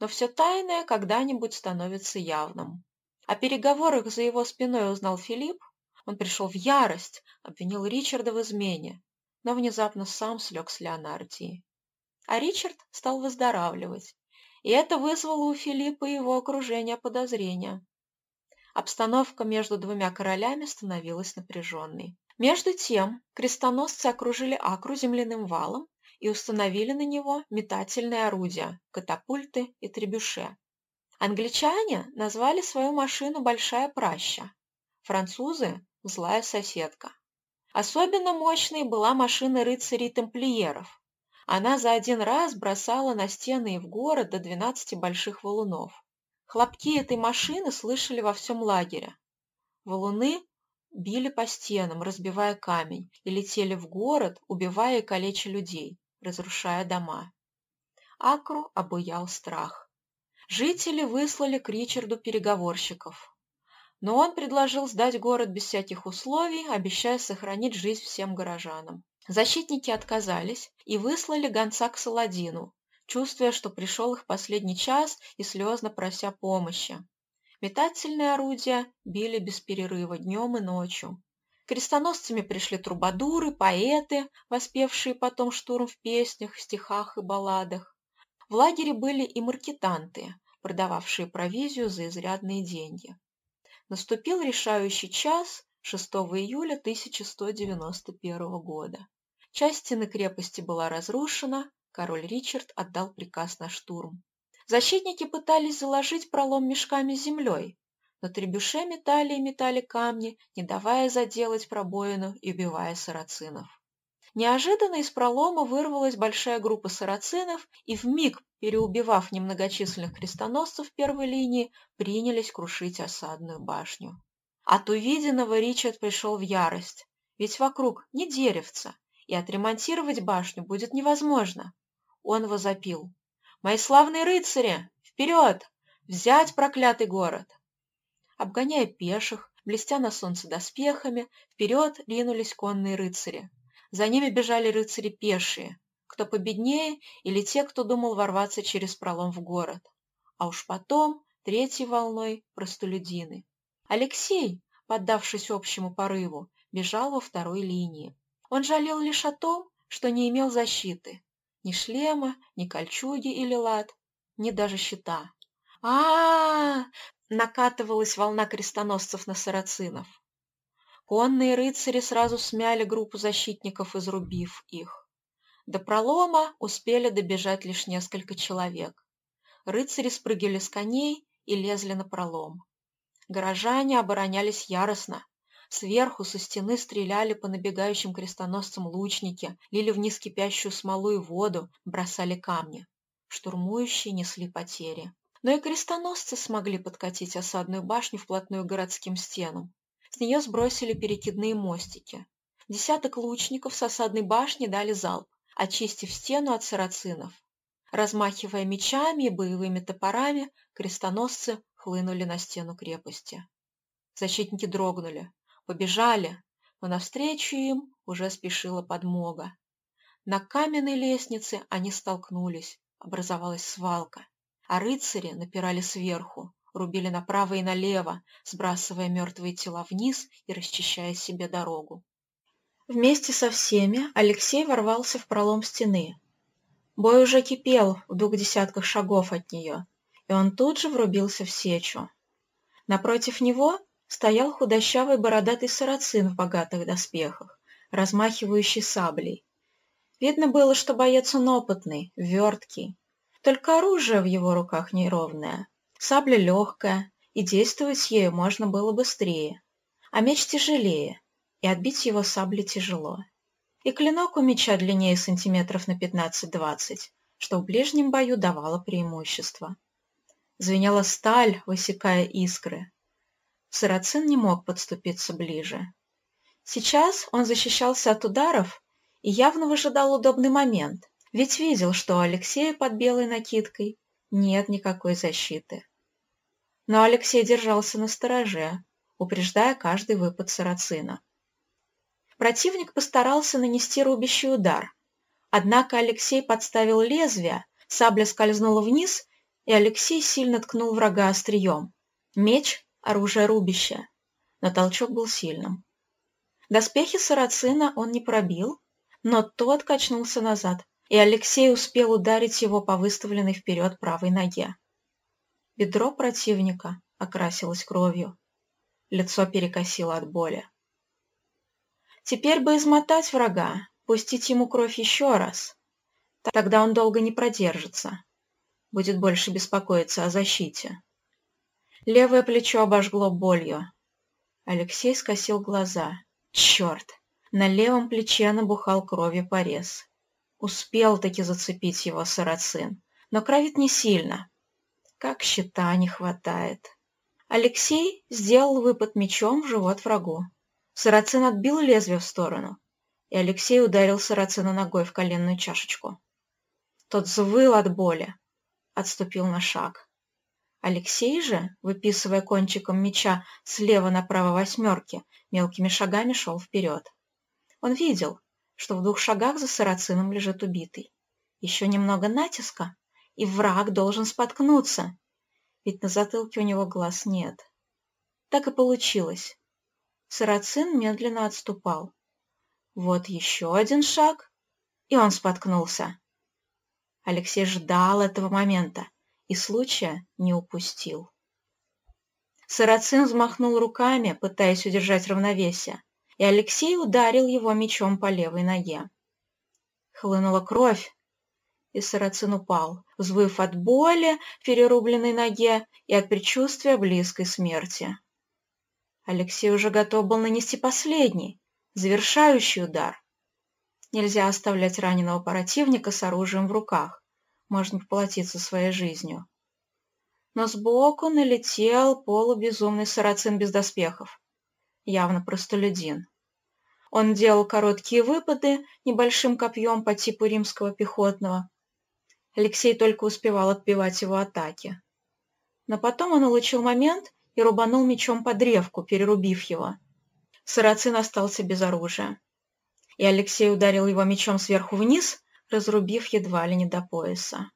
A: но все тайное когда-нибудь становится явным. О переговорах за его спиной узнал Филипп, он пришел в ярость, обвинил Ричарда в измене, но внезапно сам слег с Леонардией. А Ричард стал выздоравливать, и это вызвало у Филиппа и его окружения подозрения. Обстановка между двумя королями становилась напряженной. Между тем крестоносцы окружили Акру земляным валом и установили на него метательные орудия, катапульты и требюше. Англичане назвали свою машину «Большая праща», французы – «Злая соседка». Особенно мощной была машина рыцарей-тамплиеров. Она за один раз бросала на стены и в город до 12 больших валунов. Хлопки этой машины слышали во всем лагере. Валуны били по стенам, разбивая камень, и летели в город, убивая и калеча людей разрушая дома. Акру обуял страх. Жители выслали к Ричарду переговорщиков. Но он предложил сдать город без всяких условий, обещая сохранить жизнь всем горожанам. Защитники отказались и выслали гонца к Саладину, чувствуя, что пришел их последний час и слезно прося помощи. Метательные орудия били без перерыва днем и ночью. Крестоносцами пришли трубадуры, поэты, воспевшие потом штурм в песнях, стихах и балладах. В лагере были и маркетанты, продававшие провизию за изрядные деньги. Наступил решающий час 6 июля 1191 года. Часть стены крепости была разрушена, король Ричард отдал приказ на штурм. Защитники пытались заложить пролом мешками с землей, но требюше метали и метали камни, не давая заделать пробоину и убивая сарацинов. Неожиданно из пролома вырвалась большая группа сарацинов и вмиг, переубивав немногочисленных крестоносцев первой линии, принялись крушить осадную башню. От увиденного Ричард пришел в ярость, ведь вокруг не деревца, и отремонтировать башню будет невозможно. Он возопил. «Мои славные рыцари! Вперед! Взять проклятый город!» Обгоняя пеших, блестя на солнце доспехами, вперед ринулись конные рыцари. За ними бежали рыцари пешие, кто победнее или те, кто думал ворваться через пролом в город. А уж потом, третьей волной, простолюдины. Алексей, поддавшись общему порыву, бежал во второй линии. Он жалел лишь о том, что не имел защиты. Ни шлема, ни кольчуги или лад, ни даже щита. а, -а, -а накатывалась волна крестоносцев на сарацинов. Конные рыцари сразу смяли группу защитников, изрубив их. До пролома успели добежать лишь несколько человек. Рыцари спрыгивали с коней и лезли на пролом. Горожане оборонялись яростно. Сверху со стены стреляли по набегающим крестоносцам лучники, лили вниз кипящую смолу и воду, бросали камни. Штурмующие несли потери. Но и крестоносцы смогли подкатить осадную башню вплотную к городским стенам. С нее сбросили перекидные мостики. Десяток лучников с осадной башни дали залп, очистив стену от сарацинов. Размахивая мечами и боевыми топорами, крестоносцы хлынули на стену крепости. Защитники дрогнули, побежали, но навстречу им уже спешила подмога. На каменной лестнице они столкнулись, образовалась свалка, а рыцари напирали сверху, рубили направо и налево, сбрасывая мертвые тела вниз и расчищая себе дорогу. Вместе со всеми Алексей ворвался в пролом стены. Бой уже кипел в двух десятках шагов от нее, и он тут же врубился в сечу. Напротив него стоял худощавый бородатый сарацин в богатых доспехах, размахивающий саблей. Видно было, что боец он опытный, верткий. Только оружие в его руках неровное, Сабля легкая, и действовать ею можно было быстрее. А меч тяжелее, и отбить его саблей тяжело. И клинок у меча длиннее сантиметров на 15-20, что в ближнем бою давало преимущество. Звенела сталь, высекая искры. Сарацин не мог подступиться ближе. Сейчас он защищался от ударов и явно выжидал удобный момент, ведь видел, что у Алексея под белой накидкой нет никакой защиты но Алексей держался на стороже, упреждая каждый выпад сарацина. Противник постарался нанести рубящий удар, однако Алексей подставил лезвие, сабля скользнула вниз, и Алексей сильно ткнул врага острием. Меч – оружие рубящее, но толчок был сильным. Доспехи сарацина он не пробил, но тот качнулся назад, и Алексей успел ударить его по выставленной вперед правой ноге. Бедро противника окрасилось кровью. Лицо перекосило от боли. Теперь бы измотать врага, пустить ему кровь еще раз. Тогда он долго не продержится. Будет больше беспокоиться о защите. Левое плечо обожгло болью. Алексей скосил глаза. Черт! На левом плече набухал кровью порез. Успел таки зацепить его сарацин, но кровит не сильно, как щита не хватает. Алексей сделал выпад мечом в живот врагу. Сарацин отбил лезвие в сторону, и Алексей ударил Сарацина ногой в коленную чашечку. Тот взвыл от боли, отступил на шаг. Алексей же, выписывая кончиком меча слева направо восьмерки, мелкими шагами шел вперед. Он видел, что в двух шагах за Сарацином лежит убитый. Еще немного натиска, и враг должен споткнуться, ведь на затылке у него глаз нет. Так и получилось. Сарацин медленно отступал. Вот еще один шаг, и он споткнулся. Алексей ждал этого момента и случая не упустил. Сарацин взмахнул руками, пытаясь удержать равновесие, и Алексей ударил его мечом по левой ноге. Хлынула кровь, и Сарацин упал, взвыв от боли в перерубленной ноге и от предчувствия близкой смерти. Алексей уже готов был нанести последний, завершающий удар. Нельзя оставлять раненого противника с оружием в руках, можно поплатиться своей жизнью. Но сбоку налетел полубезумный сарацин без доспехов, явно простолюдин. Он делал короткие выпады небольшим копьем по типу римского пехотного, Алексей только успевал отбивать его атаки. Но потом он улучил момент и рубанул мечом по древку, перерубив его. Сарацин остался без оружия. И Алексей ударил его мечом сверху вниз, разрубив едва ли не до пояса.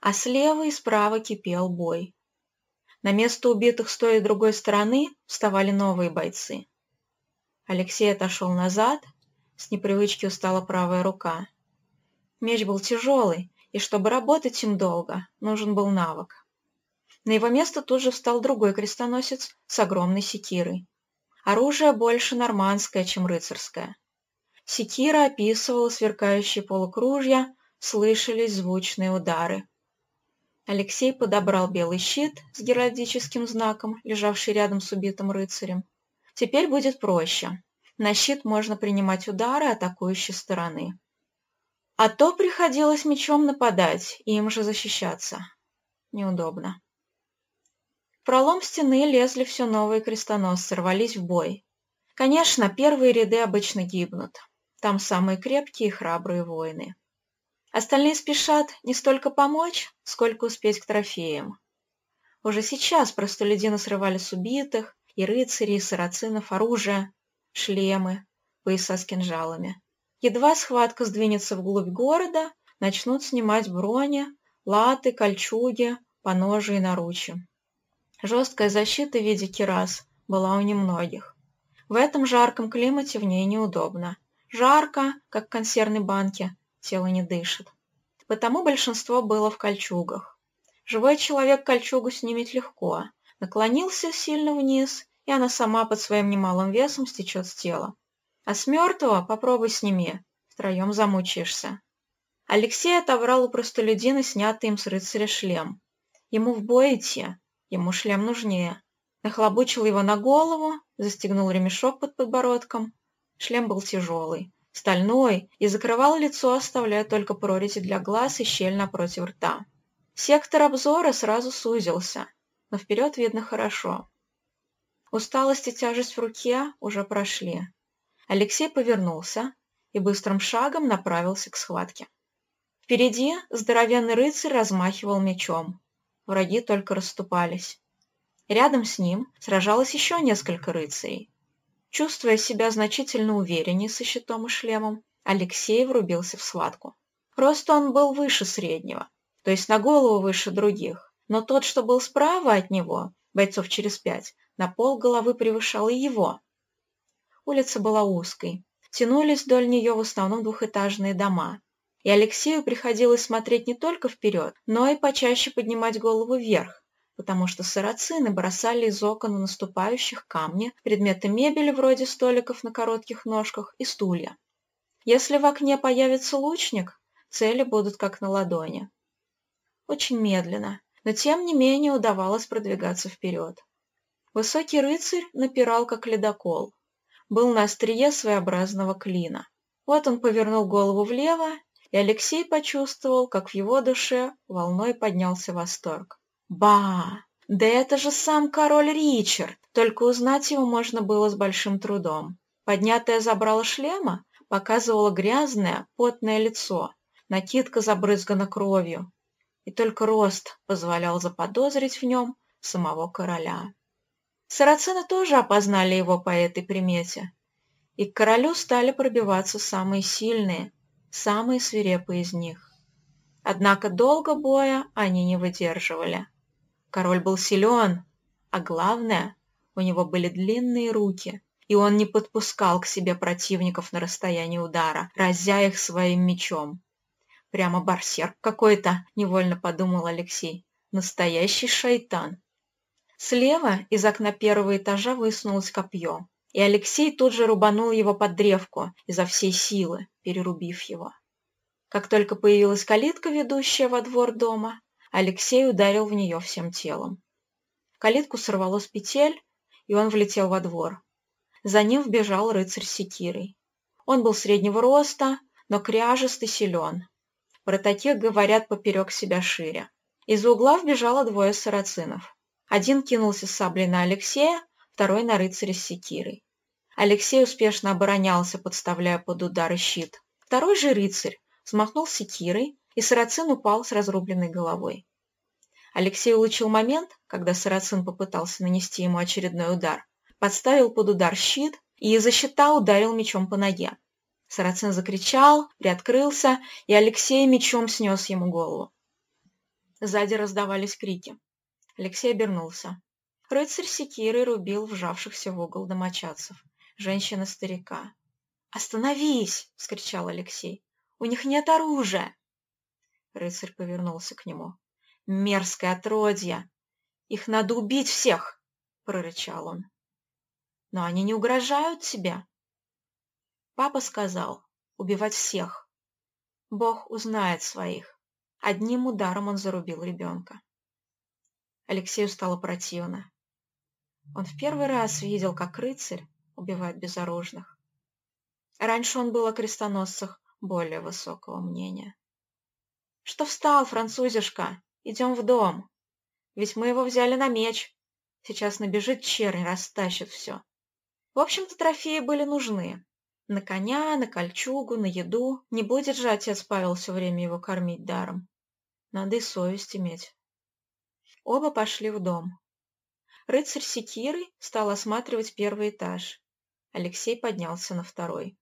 A: А слева и справа кипел бой. На место убитых с той и другой стороны вставали новые бойцы. Алексей отошел назад, с непривычки устала правая рука. Меч был тяжелый, и чтобы работать им долго, нужен был навык. На его место тут же встал другой крестоносец с огромной секирой. Оружие больше нормандское, чем рыцарское. Секира описывала сверкающие полукружья, слышались звучные удары. Алексей подобрал белый щит с геральдическим знаком, лежавший рядом с убитым рыцарем. Теперь будет проще. На щит можно принимать удары атакующей стороны. А то приходилось мечом нападать и им же защищаться. Неудобно. В пролом стены лезли все новые крестоносцы, рвались в бой. Конечно, первые ряды обычно гибнут. Там самые крепкие и храбрые воины. Остальные спешат не столько помочь, сколько успеть к трофеям. Уже сейчас простолюдины срывали с убитых, и рыцарей, и сарацинов оружие, шлемы, пояса с кинжалами. Едва схватка сдвинется вглубь города, начнут снимать брони, латы, кольчуги, поножи и наручи. Жесткая защита в виде кирас была у немногих. В этом жарком климате в ней неудобно. Жарко, как в консервной банке, тело не дышит. Потому большинство было в кольчугах. Живой человек кольчугу снимет легко. Наклонился сильно вниз, и она сама под своим немалым весом стечет с тела. А с мертвого попробуй сними, втроем замучаешься. Алексей отобрал у простолюдина снятый им с рыцаря шлем. Ему в бой идти, Ему шлем нужнее. Нахлобучил его на голову, застегнул ремешок под подбородком. Шлем был тяжелый, стальной и закрывал лицо, оставляя только прорези для глаз и щель напротив рта. Сектор обзора сразу сузился, но вперед видно хорошо. Усталость и тяжесть в руке уже прошли. Алексей повернулся и быстрым шагом направился к схватке. Впереди здоровенный рыцарь размахивал мечом враги только расступались. Рядом с ним сражалось еще несколько рыцарей. Чувствуя себя значительно увереннее со щитом и шлемом, Алексей врубился в схватку. Просто он был выше среднего, то есть на голову выше других, но тот, что был справа от него, бойцов через пять, на пол головы превышал и его. Улица была узкой, тянулись вдоль нее в основном двухэтажные дома, и Алексею приходилось смотреть не только вперед, но и почаще поднимать голову вверх, потому что сарацины бросали из окон у наступающих камни, предметы мебели вроде столиков на коротких ножках и стулья. Если в окне появится лучник, цели будут как на ладони. Очень медленно, но тем не менее удавалось продвигаться вперед. Высокий рыцарь напирал как ледокол, был на острие своеобразного клина. Вот он повернул голову влево и Алексей почувствовал, как в его душе волной поднялся восторг. «Ба! Да это же сам король Ричард!» Только узнать его можно было с большим трудом. Поднятое забрало шлема показывало грязное, потное лицо, накидка забрызгана кровью, и только рост позволял заподозрить в нем самого короля. Сарацины тоже опознали его по этой примете, и к королю стали пробиваться самые сильные, самые свирепые из них. Однако долго боя они не выдерживали. Король был силен, а главное, у него были длинные руки, и он не подпускал к себе противников на расстоянии удара, разя их своим мечом. Прямо барсерк какой-то, невольно подумал Алексей. Настоящий шайтан. Слева из окна первого этажа высунулось копье и Алексей тут же рубанул его под древку изо всей силы, перерубив его. Как только появилась калитка, ведущая во двор дома, Алексей ударил в нее всем телом. Калитку сорвало с петель, и он влетел во двор. За ним вбежал рыцарь с секирой. Он был среднего роста, но кряжест и силен. Про таких говорят поперек себя шире. Из угла вбежало двое сарацинов. Один кинулся с саблей на Алексея, второй на рыцаря с секирой. Алексей успешно оборонялся, подставляя под удары щит. Второй же рыцарь смахнул секирой, и Сарацин упал с разрубленной головой. Алексей улучил момент, когда Сарацин попытался нанести ему очередной удар, подставил под удар щит и из-за щита ударил мечом по ноге. Сарацин закричал, приоткрылся, и Алексей мечом снес ему голову. Сзади раздавались крики. Алексей обернулся. Рыцарь секирой рубил вжавшихся в угол домочадцев, женщина-старика. «Остановись!» — вскричал Алексей. «У них нет оружия!» Рыцарь повернулся к нему. «Мерзкое отродье! Их надо убить всех!» — прорычал он. «Но они не угрожают тебе!» Папа сказал, убивать всех. Бог узнает своих. Одним ударом он зарубил ребенка. Алексею стало противно. Он в первый раз видел, как рыцарь убивает безоружных. Раньше он был о крестоносцах более высокого мнения. «Что встал, французишка? Идем в дом. Ведь мы его взяли на меч. Сейчас набежит чернь, растащит все». В общем-то, трофеи были нужны. На коня, на кольчугу, на еду. Не будет же отец Павел все время его кормить даром. Надо и совесть иметь. Оба пошли в дом. Рыцарь секирой стал осматривать первый этаж. Алексей поднялся на второй.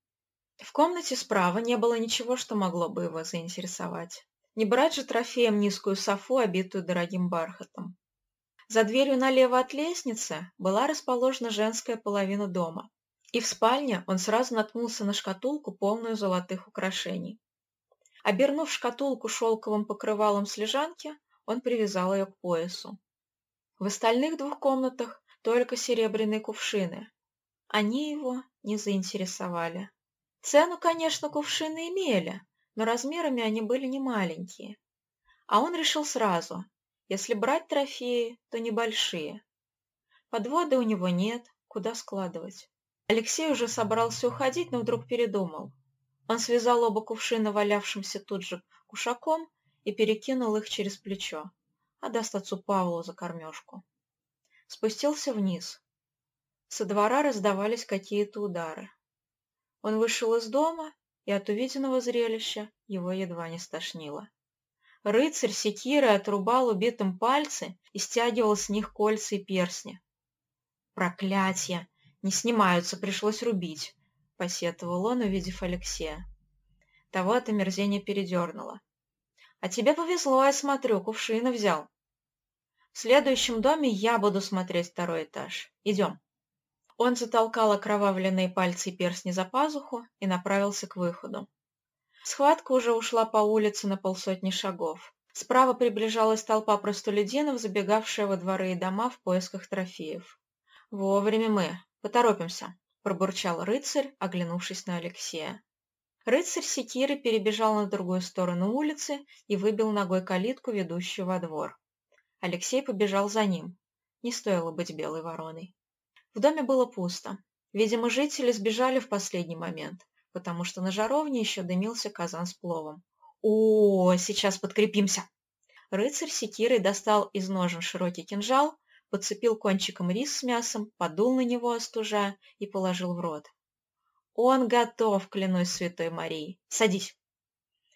A: В комнате справа не было ничего, что могло бы его заинтересовать. Не брать же трофеем низкую софу, обитую дорогим бархатом. За дверью налево от лестницы была расположена женская половина дома. И в спальне он сразу наткнулся на шкатулку, полную золотых украшений. Обернув шкатулку шелковым покрывалом с лежанки, он привязал ее к поясу. В остальных двух комнатах только серебряные кувшины. Они его не заинтересовали. Цену, конечно, кувшины имели, но размерами они были не маленькие. А он решил сразу, если брать трофеи, то небольшие. Подвода у него нет, куда складывать. Алексей уже собрался уходить, но вдруг передумал. Он связал оба кувшина валявшимся тут же кушаком и перекинул их через плечо, отдаст отцу Павлу за кормежку. Спустился вниз. Со двора раздавались какие-то удары. Он вышел из дома, и от увиденного зрелища его едва не стошнило. Рыцарь секирой отрубал убитым пальцы и стягивал с них кольца и персни. «Проклятье! Не снимаются, пришлось рубить», — посетовал он, увидев Алексея. Того от омерзения передернуло. А тебе повезло, я смотрю, кувшины взял. В следующем доме я буду смотреть второй этаж. Идем. Он затолкал окровавленные пальцы и перстни за пазуху и направился к выходу. Схватка уже ушла по улице на полсотни шагов. Справа приближалась толпа простолюдинов, забегавшая во дворы и дома в поисках трофеев. «Вовремя мы. Поторопимся», – пробурчал рыцарь, оглянувшись на Алексея. Рыцарь секиры перебежал на другую сторону улицы и выбил ногой калитку, ведущую во двор. Алексей побежал за ним. Не стоило быть белой вороной. В доме было пусто. Видимо, жители сбежали в последний момент, потому что на жаровне еще дымился казан с пловом. «О, сейчас подкрепимся!» Рыцарь секирой достал из ножен широкий кинжал, подцепил кончиком рис с мясом, подул на него, остужая, и положил в рот. «Он готов, клянусь святой Марией. Садись!»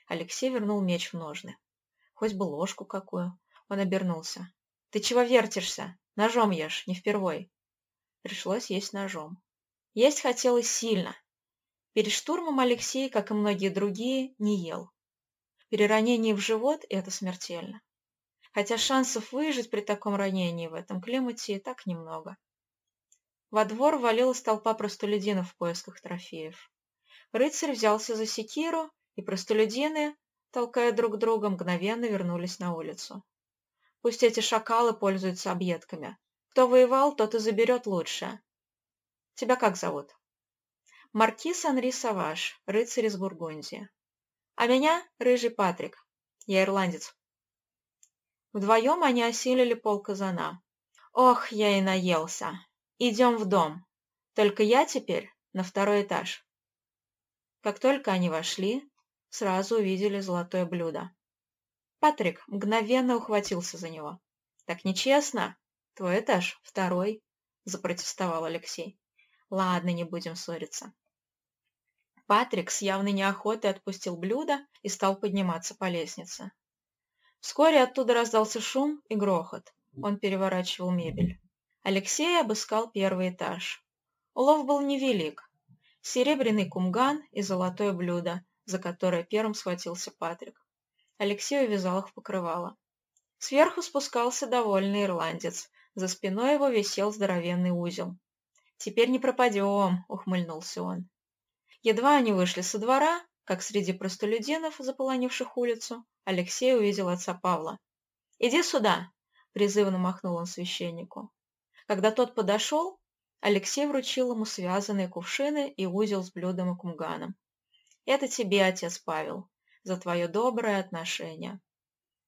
A: Алексей вернул меч в ножны. Хоть бы ложку какую. Он обернулся. «Ты чего вертишься? Ножом ешь, не впервой». Пришлось есть ножом. Есть хотелось сильно. Перед штурмом Алексей, как и многие другие, не ел. При ранении в живот это смертельно. Хотя шансов выжить при таком ранении в этом климате и так немного. Во двор валилась толпа простолюдинов в поисках трофеев. Рыцарь взялся за секиру, и простолюдины, толкая друг друга, мгновенно вернулись на улицу. Пусть эти шакалы пользуются объедками. Кто воевал, тот и заберет лучшее. Тебя как зовут? Маркиз Анри Саваш, рыцарь из Бургундии. А меня — Рыжий Патрик. Я ирландец. Вдвоем они осилили пол казана. Ох, я и наелся. Идем в дом. Только я теперь на второй этаж. Как только они вошли, сразу увидели золотое блюдо. Патрик мгновенно ухватился за него. «Так нечестно. Твой этаж второй», — запротестовал Алексей. «Ладно, не будем ссориться». Патрик с явной неохотой отпустил блюдо и стал подниматься по лестнице. Вскоре оттуда раздался шум и грохот. Он переворачивал мебель. Алексей обыскал первый этаж. Улов был невелик. Серебряный кумган и золотое блюдо, за которое первым схватился Патрик. Алексей увязал их в покрывало. Сверху спускался довольный ирландец. За спиной его висел здоровенный узел. «Теперь не пропадем», — ухмыльнулся он. Едва они вышли со двора, как среди простолюдинов, заполонивших улицу, Алексей увидел отца Павла. «Иди сюда!» — призывно махнул он священнику. Когда тот подошел, Алексей вручил ему связанные кувшины и узел с блюдом и кумганом. «Это тебе, отец Павел, за твое доброе отношение».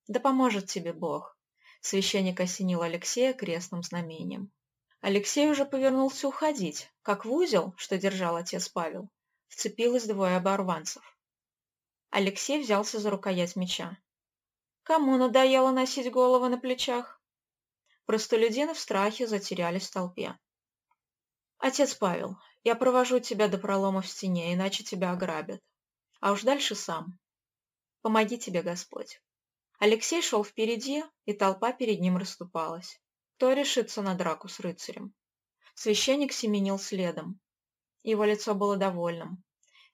A: Да поможет тебе Бог. Священник осенил Алексея крестным знамением. Алексей уже повернулся уходить, как в узел, что держал отец Павел, вцепилось двое оборванцев. Алексей взялся за рукоять меча. Кому надоело носить голову на плечах? Простолюдины в страхе затерялись в толпе. «Отец Павел, я провожу тебя до пролома в стене, иначе тебя ограбят. А уж дальше сам. Помоги тебе, Господь». Алексей шел впереди, и толпа перед ним расступалась. Кто решится на драку с рыцарем? Священник семенил следом. Его лицо было довольным.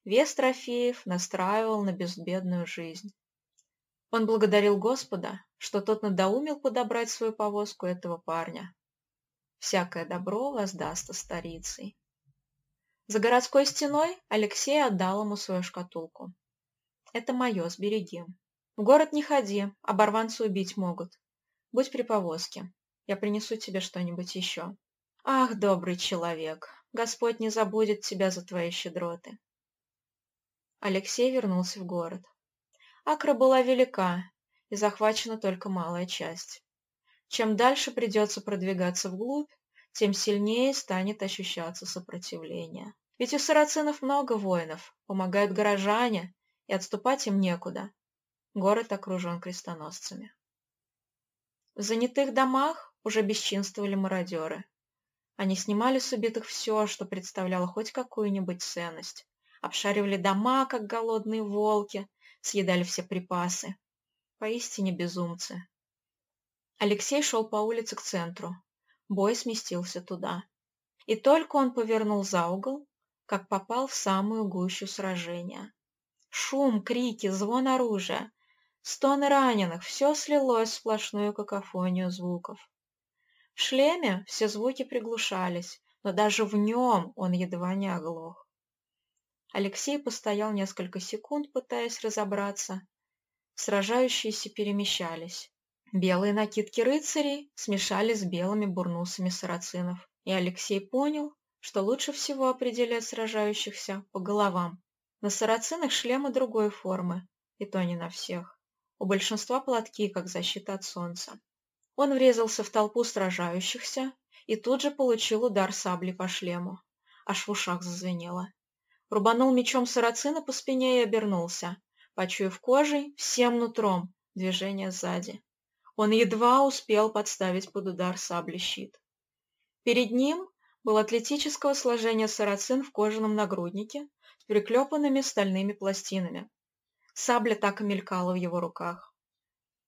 A: Вес трофеев настраивал на безбедную жизнь. Он благодарил Господа, что тот надоумил подобрать свою повозку этого парня. Всякое добро воздастся старицей. За городской стеной Алексей отдал ему свою шкатулку. «Это мое, сбереги. В город не ходи, оборванцы убить могут. Будь при повозке. Я принесу тебе что-нибудь еще. Ах, добрый человек, Господь не забудет тебя за твои щедроты». Алексей вернулся в город. Акра была велика, и захвачена только малая часть. Чем дальше придется продвигаться вглубь, тем сильнее станет ощущаться сопротивление. Ведь у сарацинов много воинов, помогают горожане, и отступать им некуда. Город окружен крестоносцами. В занятых домах уже бесчинствовали мародеры. Они снимали с убитых все, что представляло хоть какую-нибудь ценность, обшаривали дома, как голодные волки, съедали все припасы. Поистине безумцы. Алексей шел по улице к центру. Бой сместился туда. И только он повернул за угол, как попал в самую гущу сражения. Шум, крики, звон оружия, стоны раненых – все слилось в сплошную какофонию звуков. В шлеме все звуки приглушались, но даже в нем он едва не оглох. Алексей постоял несколько секунд, пытаясь разобраться. Сражающиеся перемещались. Белые накидки рыцарей смешались с белыми бурнусами сарацинов, и Алексей понял, что лучше всего определять сражающихся по головам. На сарацинах шлемы другой формы, и то не на всех. У большинства платки, как защита от солнца. Он врезался в толпу сражающихся и тут же получил удар сабли по шлему. Аж в ушах зазвенело. Рубанул мечом сарацина по спине и обернулся, почуяв кожей всем нутром движение сзади. Он едва успел подставить под удар сабли щит. Перед ним был атлетического сложения сарацин в кожаном нагруднике с приклепанными стальными пластинами. Сабля так и мелькала в его руках.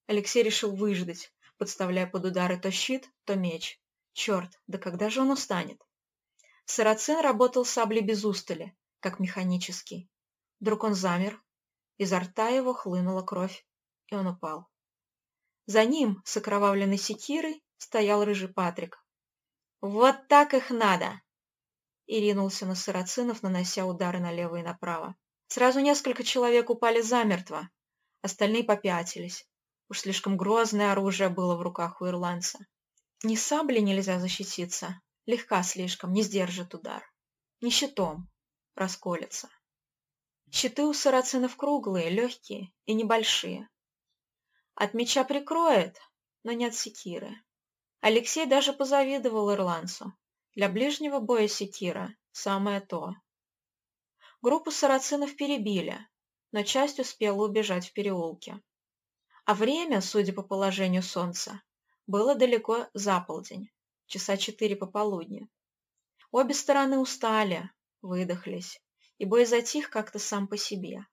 A: Алексей решил выждать, подставляя под удары то щит, то меч. Черт, да когда же он устанет? Сарацин работал саблей без устали, как механический. Вдруг он замер, изо рта его хлынула кровь, и он упал. За ним, с окровавленной секирой, стоял рыжий Патрик. «Вот так их надо!» И ринулся на сарацинов, нанося удары налево и направо. Сразу несколько человек упали замертво, остальные попятились. Уж слишком грозное оружие было в руках у ирландца. Ни саблей нельзя защититься, легка слишком, не сдержит удар. Ни щитом, расколется. Щиты у сарацинов круглые, легкие и небольшие. От меча прикроет, но не от секиры. Алексей даже позавидовал ирландцу. Для ближнего боя секира – самое то. Группу сарацинов перебили, но часть успела убежать в переулке. А время, судя по положению солнца, было далеко за полдень, часа четыре пополудни. Обе стороны устали, выдохлись, и бой затих как-то сам по себе.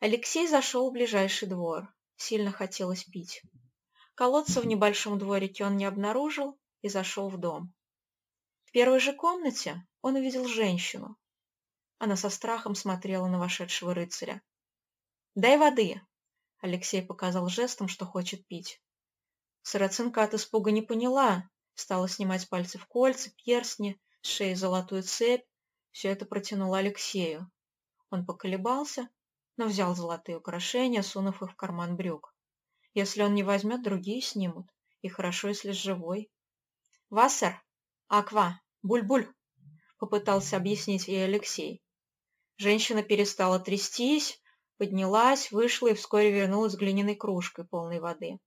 A: Алексей зашел в ближайший двор. Сильно хотелось пить. Колодца в небольшом дворике он не обнаружил и зашел в дом. В первой же комнате он увидел женщину. Она со страхом смотрела на вошедшего рыцаря. «Дай воды!» Алексей показал жестом, что хочет пить. Сарацинка от испуга не поняла, стала снимать с пальцев кольца, перстни, с шеи золотую цепь, все это протянул Алексею. Он поколебался, но взял золотые украшения, сунув их в карман брюк. Если он не возьмет, другие снимут. И хорошо, если живой. «Вассер! Аква! Буль-буль!» — попытался объяснить ей Алексей. Женщина перестала трястись, Поднялась, вышла и вскоре вернулась с глиняной кружкой, полной воды.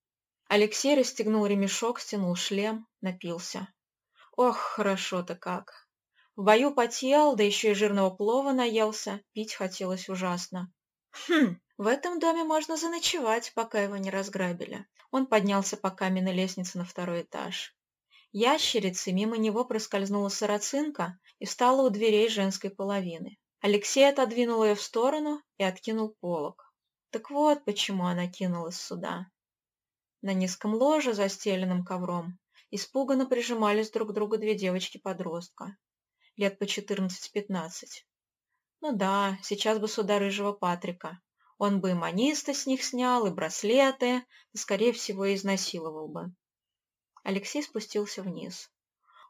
A: Алексей расстегнул ремешок, стянул шлем, напился. Ох, хорошо-то как. В бою потел, да еще и жирного плова наелся, пить хотелось ужасно. Хм, в этом доме можно заночевать, пока его не разграбили. Он поднялся по каменной лестнице на второй этаж. Ящерицы мимо него проскользнула сарацинка и встала у дверей женской половины. Алексей отодвинул ее в сторону и откинул полог. Так вот, почему она кинулась сюда. На низком ложе, застеленном ковром, испуганно прижимались друг к другу две девочки-подростка. Лет по 14-15. Ну да, сейчас бы сюда рыжего Патрика. Он бы и маниста с них снял, и браслеты, и, скорее всего, изнасиловал бы. Алексей спустился вниз.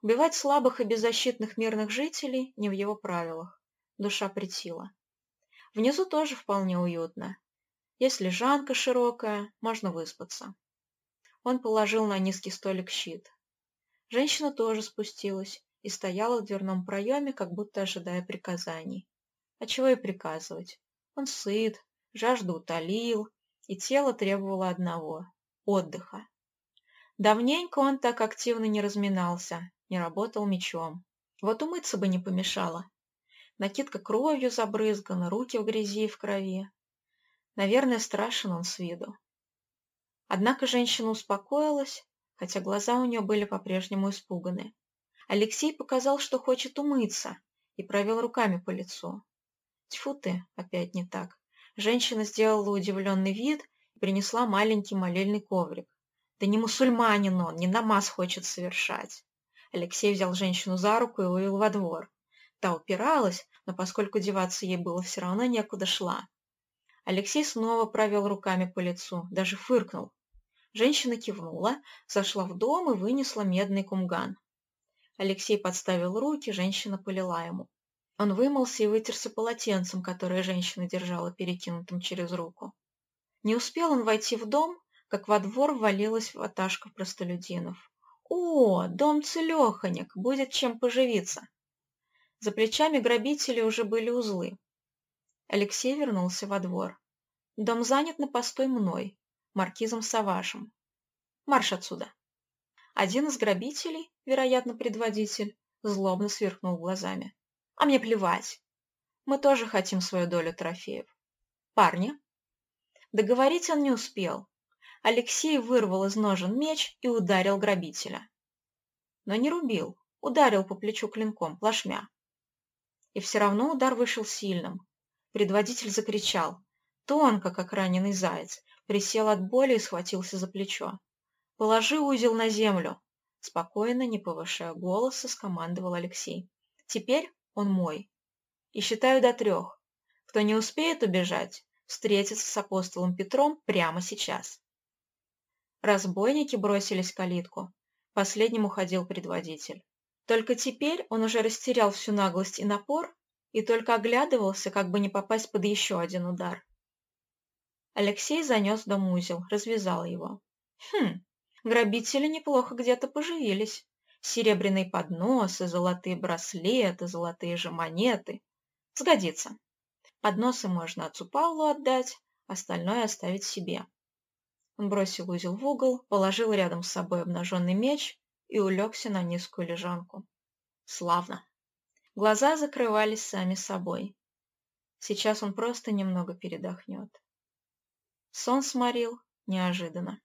A: Убивать слабых и беззащитных мирных жителей не в его правилах. Душа притила. Внизу тоже вполне уютно. Есть лежанка широкая, можно выспаться. Он положил на низкий столик щит. Женщина тоже спустилась и стояла в дверном проеме, как будто ожидая приказаний. А чего и приказывать? Он сыт, жажду утолил, и тело требовало одного – отдыха. Давненько он так активно не разминался, не работал мечом. Вот умыться бы не помешало. Накидка кровью забрызгана, руки в грязи и в крови. Наверное, страшен он с виду. Однако женщина успокоилась, хотя глаза у нее были по-прежнему испуганы. Алексей показал, что хочет умыться, и провел руками по лицу. Тьфу ты, опять не так. Женщина сделала удивленный вид и принесла маленький молельный коврик. Да не мусульманин он, не намаз хочет совершать. Алексей взял женщину за руку и вывел во двор. Та упиралась, но поскольку деваться ей было все равно некуда шла. Алексей снова провел руками по лицу, даже фыркнул. Женщина кивнула, зашла в дом и вынесла медный кумган. Алексей подставил руки, женщина полила ему. Он вымылся и вытерся полотенцем, которое женщина держала перекинутым через руку. Не успел он войти в дом, как во двор ввалилась ваташка простолюдинов. «О, дом целеханек, будет чем поживиться!» За плечами грабителей уже были узлы. Алексей вернулся во двор. Дом занят на постой мной, маркизом Савашем. Марш отсюда. Один из грабителей, вероятно, предводитель, злобно сверкнул глазами. А мне плевать. Мы тоже хотим свою долю трофеев. Парни. Договорить он не успел. Алексей вырвал из ножен меч и ударил грабителя. Но не рубил, ударил по плечу клинком, плашмя. И все равно удар вышел сильным. Предводитель закричал, тонко, как раненый заяц, присел от боли и схватился за плечо. «Положи узел на землю!» Спокойно, не повышая голоса, скомандовал Алексей. «Теперь он мой. И считаю до трех. Кто не успеет убежать, встретится с апостолом Петром прямо сейчас». Разбойники бросились к калитку. Последним уходил предводитель. Только теперь он уже растерял всю наглость и напор и только оглядывался, как бы не попасть под еще один удар. Алексей занес дом узел, развязал его. Хм, грабители неплохо где-то поживились. Серебряные подносы, золотые браслеты, золотые же монеты. Сгодится. Подносы можно отцу Павлу отдать, остальное оставить себе. Он бросил узел в угол, положил рядом с собой обнаженный меч и улегся на низкую лежанку. Славно. Глаза закрывались сами собой. Сейчас он просто немного передохнет. Сон сморил неожиданно.